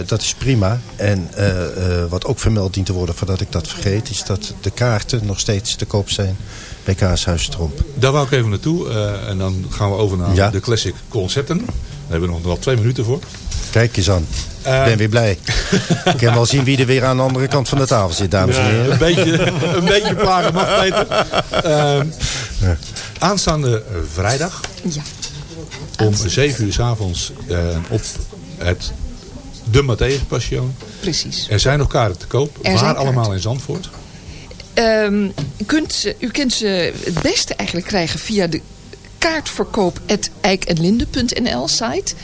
J: dat is prima. En wat ook vermeld dient te worden voordat ik dat vergeet... is dat de kaarten nog steeds te koop zijn bij Kaashuis Tromp.
E: Daar wou ik even naartoe. eh, en dan gaan we over naar
J: Ja.
E: de classic concepten. Daar hebben we nog wel twee minuten voor.
J: Kijk eens aan. Ik ben weer blij. ik kan wel zien wie er weer aan de andere kant van de tafel zit, dames en heren.
E: Een beetje, een beetje plagen mag, Peter. Ehm, aanstaande vrijdag
I: Ja.
E: om 7 uur s avonds eh, op het de Matthäus Passion.
I: Precies.
E: Er zijn nog kaarten te koop.
I: zijn
E: Waar allemaal in Zandvoort?
I: Ehm, u, kunt ze, u kunt ze het beste eigenlijk krijgen via de kaartverkoop.eikenlinde.nl site.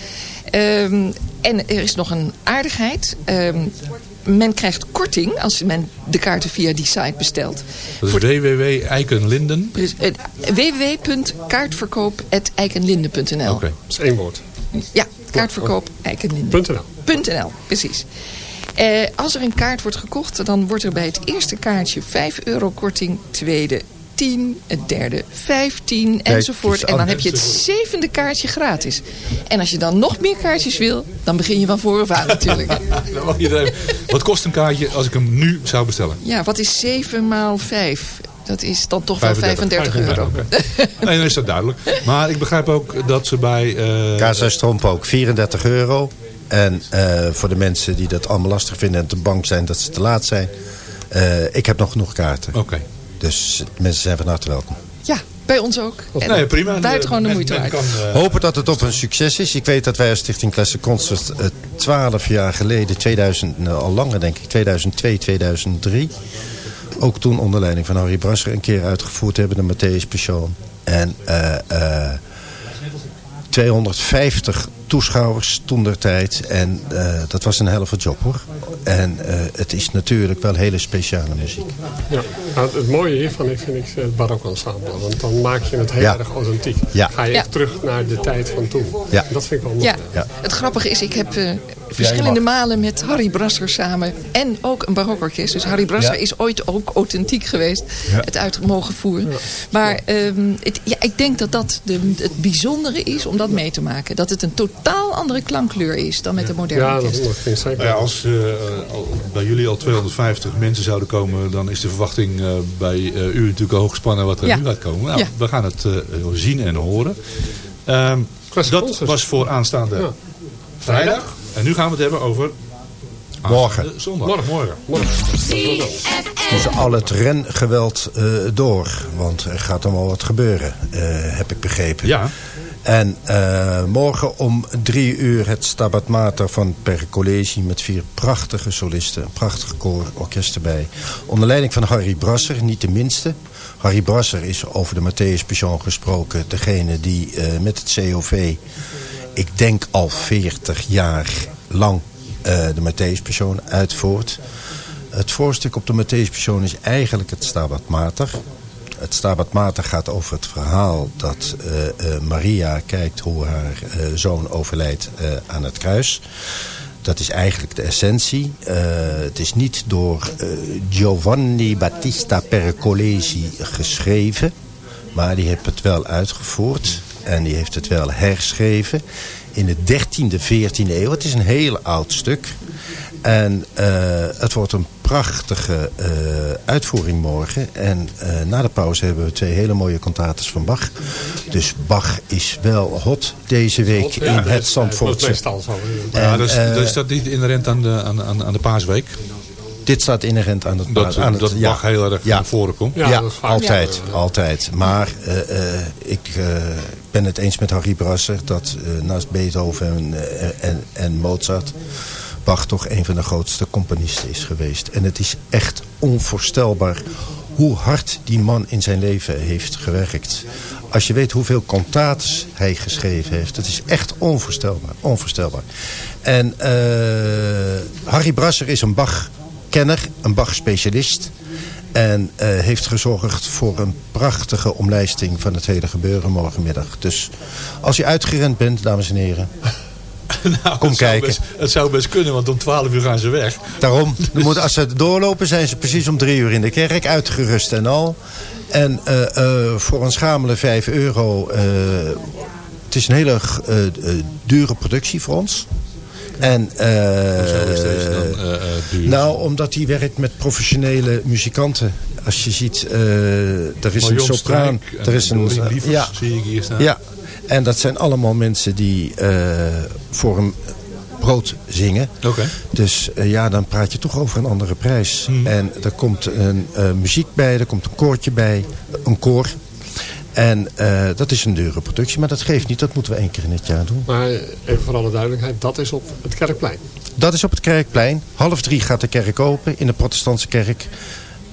I: Ehm, en er is nog een aardigheid. Ehm, men krijgt korting als men de kaarten via die site bestelt.
E: Dat is
I: Voor-
E: www.eikenlinden.
I: Precies, www.kaartverkoop.eikenlinde.nl
E: Oké.
D: Dat is één woord.
I: Ja, kaartverkoop eikenlinde.
D: .nl.
I: .nl, precies. Eh, als er een kaart wordt gekocht, dan wordt er bij het eerste kaartje 5 euro korting, tweede 10, het derde 15 enzovoort. En dan heb je het zevende kaartje gratis. En als je dan nog meer kaartjes wil, dan begin je van vooraf aan natuurlijk. [laughs]
E: Dan mag je even- Wat kost een kaartje als ik hem nu zou bestellen?
I: Ja, wat is 7 maal 5? Dat is dan toch wel 35 euro.
E: Nee, dan is dat duidelijk. Maar ik begrijp ook dat ze bij... eh,
J: Kaashuis Tromp ook, 34 euro. En eh, voor de mensen die dat allemaal lastig vinden en te bang zijn dat ze te laat zijn... eh, ik heb nog genoeg kaarten.
E: Oké.
J: Dus mensen zijn van harte welkom.
I: Ja, bij ons ook. En
E: Nee, prima.
I: Buitengewoon de moeite waard.
E: eh,
J: Hopen dat het op een succes is. Ik weet dat wij als Stichting Classic Concert eh, 12 jaar geleden, 2000, nou, al langer denk ik, 2002, 2003... ook toen onder leiding van Harry Brasser een keer uitgevoerd hebben, de Matthäus Passion. En eh, eh, 250 toeschouwers toen der tijd. En eh, dat was een helft job hoor. En eh, het is natuurlijk wel hele speciale muziek.
D: Ja. Nou, het, mooie hiervan is, vind ik het barok ensemble. Want dan maak je het heel
J: Ja.
D: erg authentiek.
J: Ja.
D: Ga je
I: Ja.
D: echt terug naar de tijd van toen.
J: Ja.
D: Dat vind ik wel mooi.
I: Ja.
J: Ja.
I: het grappige is, ik heb eh, verschillende malen met Harry Brasser samen en ook een barokorkest. Dus Harry Brasser
J: Ja.
I: is ooit ook authentiek geweest,
J: Ja.
I: het uit mogen voeren. Maar ehm, het, ja, ik denk dat dat de, het bijzondere is om dat mee te maken. Dat het een totaal andere klankkleur is dan met de moderne
D: Ja, dat,
I: orkest.
D: dat vind ik zeker.
E: Ja, als eh, bij jullie al 250 mensen zouden komen, dan is de verwachting eh, bij eh, u natuurlijk al hoog gespannen wat er
I: Ja.
E: nu gaat komen. Nou,
I: Ja.
E: We gaan het eh, zien en horen. Ehm, dat was voor aanstaande
D: Ja.
E: Vrijdag. En nu gaan we het hebben over
J: Morgen.
E: aanstaande zondag. Morgen.
D: Morgen.
J: Dus al het rengeweld eh, door. Want er gaat allemaal wat gebeuren, eh, heb ik begrepen.
E: Ja.
J: En eh, morgen om drie uur het Stabat Mater van Per College... met vier prachtige solisten, een prachtig koor, orkest erbij. Onder leiding van Harry Brasser, niet de minste. Harry Brasser is over de Matthäus Passion gesproken. Degene die eh, met het COV, ik denk al 40 jaar lang... eh, de Matthäus Passion uitvoert. Het voorstuk op de Matthäus Passion is eigenlijk het Stabat Mater. Het Stabat Mater gaat over het verhaal dat eh, eh, Maria kijkt hoe haar zoon overlijdt aan het kruis. Dat is eigenlijk de essentie. Het is niet door Giovanni Battista Percolesi geschreven. Maar die heeft het wel uitgevoerd. En die heeft het wel herschreven. In de 13e, 14e eeuw. Het is een heel oud stuk. En eh, het wordt een prachtige eh, uitvoering morgen. En eh, na de pauze hebben we twee hele mooie cantates van Bach. Dus Bach is wel hot deze week
D: Ja,
J: in het Zandvoortse.
E: ja, dat, is, dat is dat niet inherent aan de, aan, aan, aan de paasweek?
J: Dit staat inherent aan het...
E: Dat,
J: aan het
E: dat Bach heel erg
J: ja.
E: naar voren komt?
J: Ja,
D: Ja,
J: altijd,
D: Ja.
J: altijd. Maar eh, eh, ik eh, ben het eens met Harry Brasser dat eh, naast Beethoven en, en, en Mozart... Bach toch een van de grootste componisten is geweest. En het is echt onvoorstelbaar hoe hard die man in zijn leven heeft gewerkt. Als je weet hoeveel cantates hij geschreven heeft. Het is echt onvoorstelbaar. onvoorstelbaar. En eh, Harry Brasser is een Bach-kenner, een Bach-specialist. En eh, heeft gezorgd voor een prachtige omlijsting van het hele gebeuren morgenmiddag. Dus als je uitgerend bent, dames en heren, [laughs]
E: Nou,
J: Kom
E: het zou
J: kijken.
E: best- het zou best kunnen, want om 12 uur gaan ze weg.
J: Daarom, [laughs] moet, als ze doorlopen zijn ze precies om drie uur in de kerk, uitgerust en al. En eh, eh, voor een schamele 5 euro, het is een hele dure productie voor ons. En, eh,
E: Hoezo is deze dan eh, eh, duur?
J: nou, omdat hij werkt met professionele muzikanten. Als je ziet, eh, er is een sopraan. Er is een, ja,
E: zie ik hier staan.
J: ja, en dat zijn allemaal mensen die eh, voor een brood zingen.
E: Oké.
J: Dus eh, ja, dan praat je toch over een andere prijs.
E: Hmm.
J: En er komt een eh, muziek bij, er komt een koortje bij, een koor. En eh, dat is een dure productie, maar dat geeft niet. Dat moeten we één keer in het jaar doen.
D: Maar even voor alle duidelijkheid, dat is op het Kerkplein.
J: Dat is op het Kerkplein. Half drie gaat de kerk open in de protestantse kerk.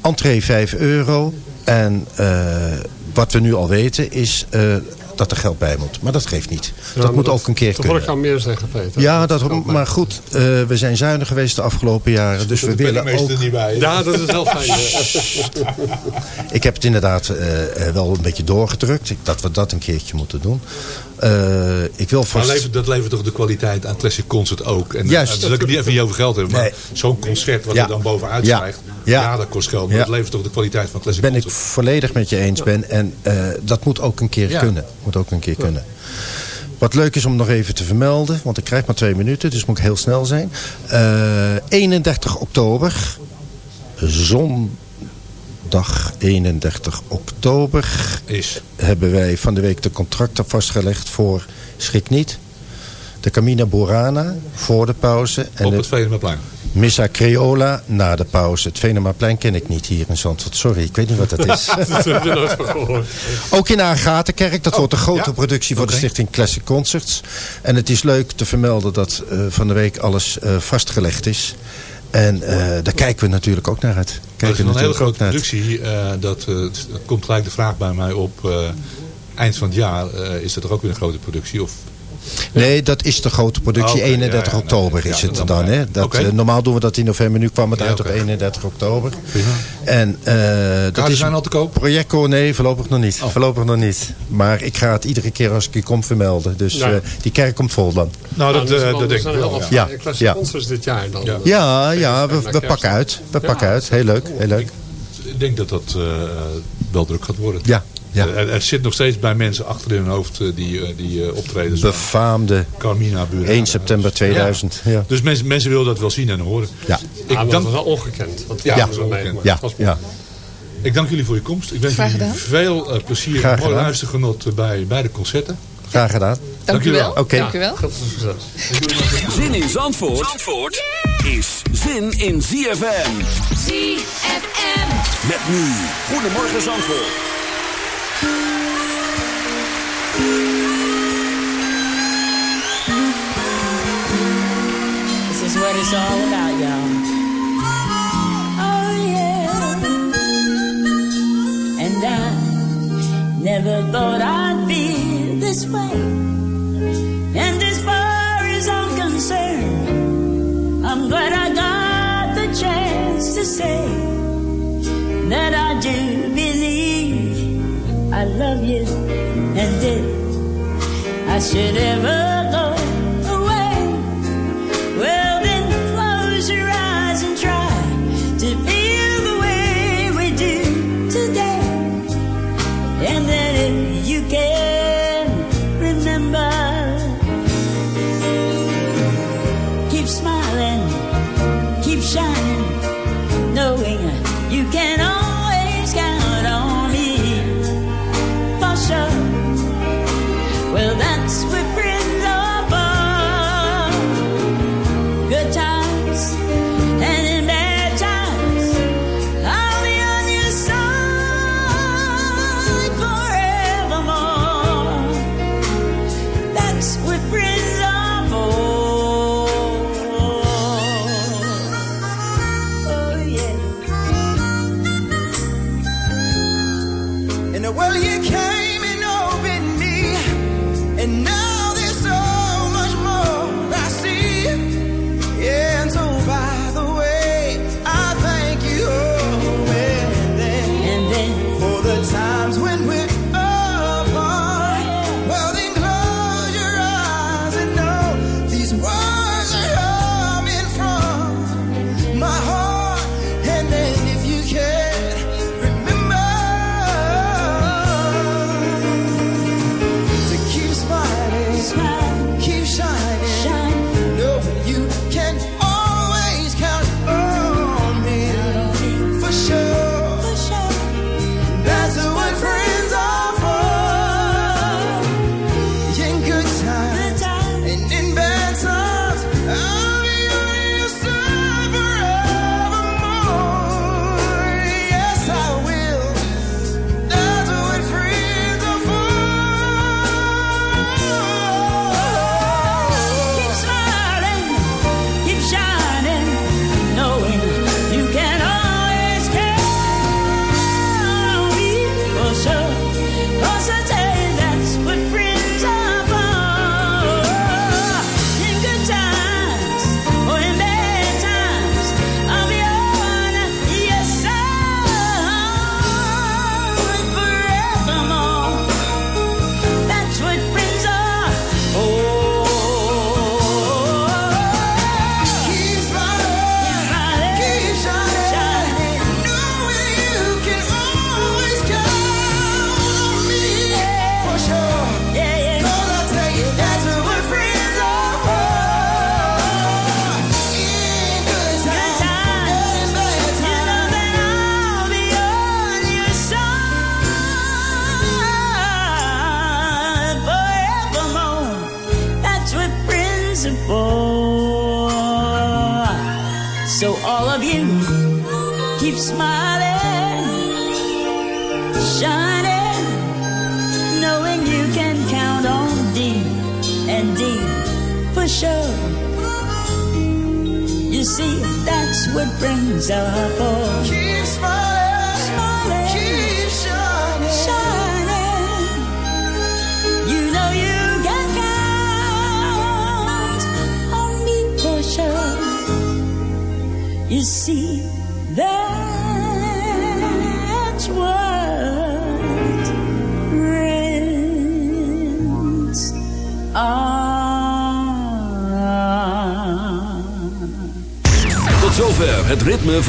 J: Entree 5 euro. En eh, wat we nu al weten is eh, dat er geld bij moet. Maar dat geeft niet.
D: Ja,
J: dat moet ook een keer
D: Dat hoor ik
J: kunnen.
D: jou meer zeggen, Peter.
J: Ja, dat, maar goed. eh, we zijn zuinig geweest de afgelopen jaren. Dus we willen ook...
E: niet bij.
D: Ja, dat is wel fijn. [laughs]
J: Ik heb het inderdaad eh, eh, wel een beetje doorgedrukt. Ik, dat we dat een keertje moeten doen. Eh, ik wil
E: Maar levert, dat levert toch de kwaliteit aan Classic Concert ook. En,
J: Juist.
E: eh, dat ik het niet even over geld hebben. Maar
J: Nee.
E: zo'n concert wat
J: Ja.
E: er dan bovenuit
J: Ja.
E: stijgt. Ja.
J: Ja.
E: dat kost geld. Maar
J: Ja.
E: dat levert toch de kwaliteit van Classic
J: ben ik
E: Concert.
J: volledig met je eens ben. En eh, dat moet ook een keer
E: Ja.
J: kunnen. Moet ook een keer kunnen. Wat leuk is om nog even te vermelden, want ik krijg maar twee minuten, dus moet ik heel snel zijn. Eh, 31 oktober, zondag 31 oktober,
E: Is.
J: hebben wij van de week de contracten vastgelegd voor, schrik niet, de Camina Burana voor de pauze. En
E: Op het Venemaplein.
J: Missa Creola na de pauze. Het Venemaplein ken ik niet hier in Zandvoort. Sorry, ik weet niet wat dat is. [laughs]
D: Dat heb je nooit van gehoord.
J: Ook in de Agatenkerk. Dat wordt een grote
E: ja?
J: productie voor de Stichting Classic Concerts. En het is leuk te vermelden dat eh, van de week alles eh, vastgelegd is. En eh, daar kijken we natuurlijk ook naar uit.
E: Dat is
J: Kijken
E: een hele grote productie. eh, dat, eh, komt gelijk de vraag bij mij op. eh, eind van het jaar eh, is dat toch ook weer een grote productie? Of
J: Nee, dat is de grote productie.
E: Oké,
J: 31
E: ja, ja,
J: oktober
E: nee,
J: is
E: ja,
J: het dan. Hè? Dat, eh, normaal doen we dat in november. Nu kwam het
E: Ja,
J: uit op 31 oktober. En eh, dat is
E: zijn al te koop?
J: Projectco, nee, voorlopig nog niet. Voorlopig nog niet. Maar ik ga het iedere keer als ik hier kom vermelden. Dus
D: Ja.
J: eh, die kerk komt vol dan.
E: Nou, dat,
D: er
E: denk ik wel. Ja.
J: Ja. Ja.
D: concerts dit jaar dan.
E: Ja.
J: Ja, ja we, we pakken uit. We
D: Ja.
J: pakken uit. Heel leuk, heel leuk.
E: Ik denk dat dat eh, wel druk gaat worden.
J: Ja, ja.
E: Er, er zit nog steeds bij mensen achter in hun hoofd eh, die, eh, die eh, optredens. van
J: Befaamde
E: Carmina Burana.
J: 1 september 2000. Ja.
E: Dus mensen, mensen willen dat wel zien en horen.
J: Ja.
E: Ik,
D: dat
E: dank,
D: was wel ongekend. Want
E: Ja,
D: mee,
E: ongekend.
J: Ja,
D: was
J: ja.
E: ik dank jullie voor je komst. Ik wens
I: Graag
E: jullie
I: gedaan.
E: veel plezier en mooi luistergenot bij, bij de concerten.
J: Graag gedaan.
I: Dank u wel.
J: Oké.
I: Dank u wel.
D: Heel veel succes.
A: Zin in Zandvoort, Zandvoort is zin in ZFM.
K: ZFM.
A: Met nu, Goedemorgen Zandvoort.
G: It's all about, y'all. Oh, yeah. And I never thought I'd be this way. And as far as I'm concerned, I'm glad I got the chance to say that I do believe I love you. And if I should ever keeps my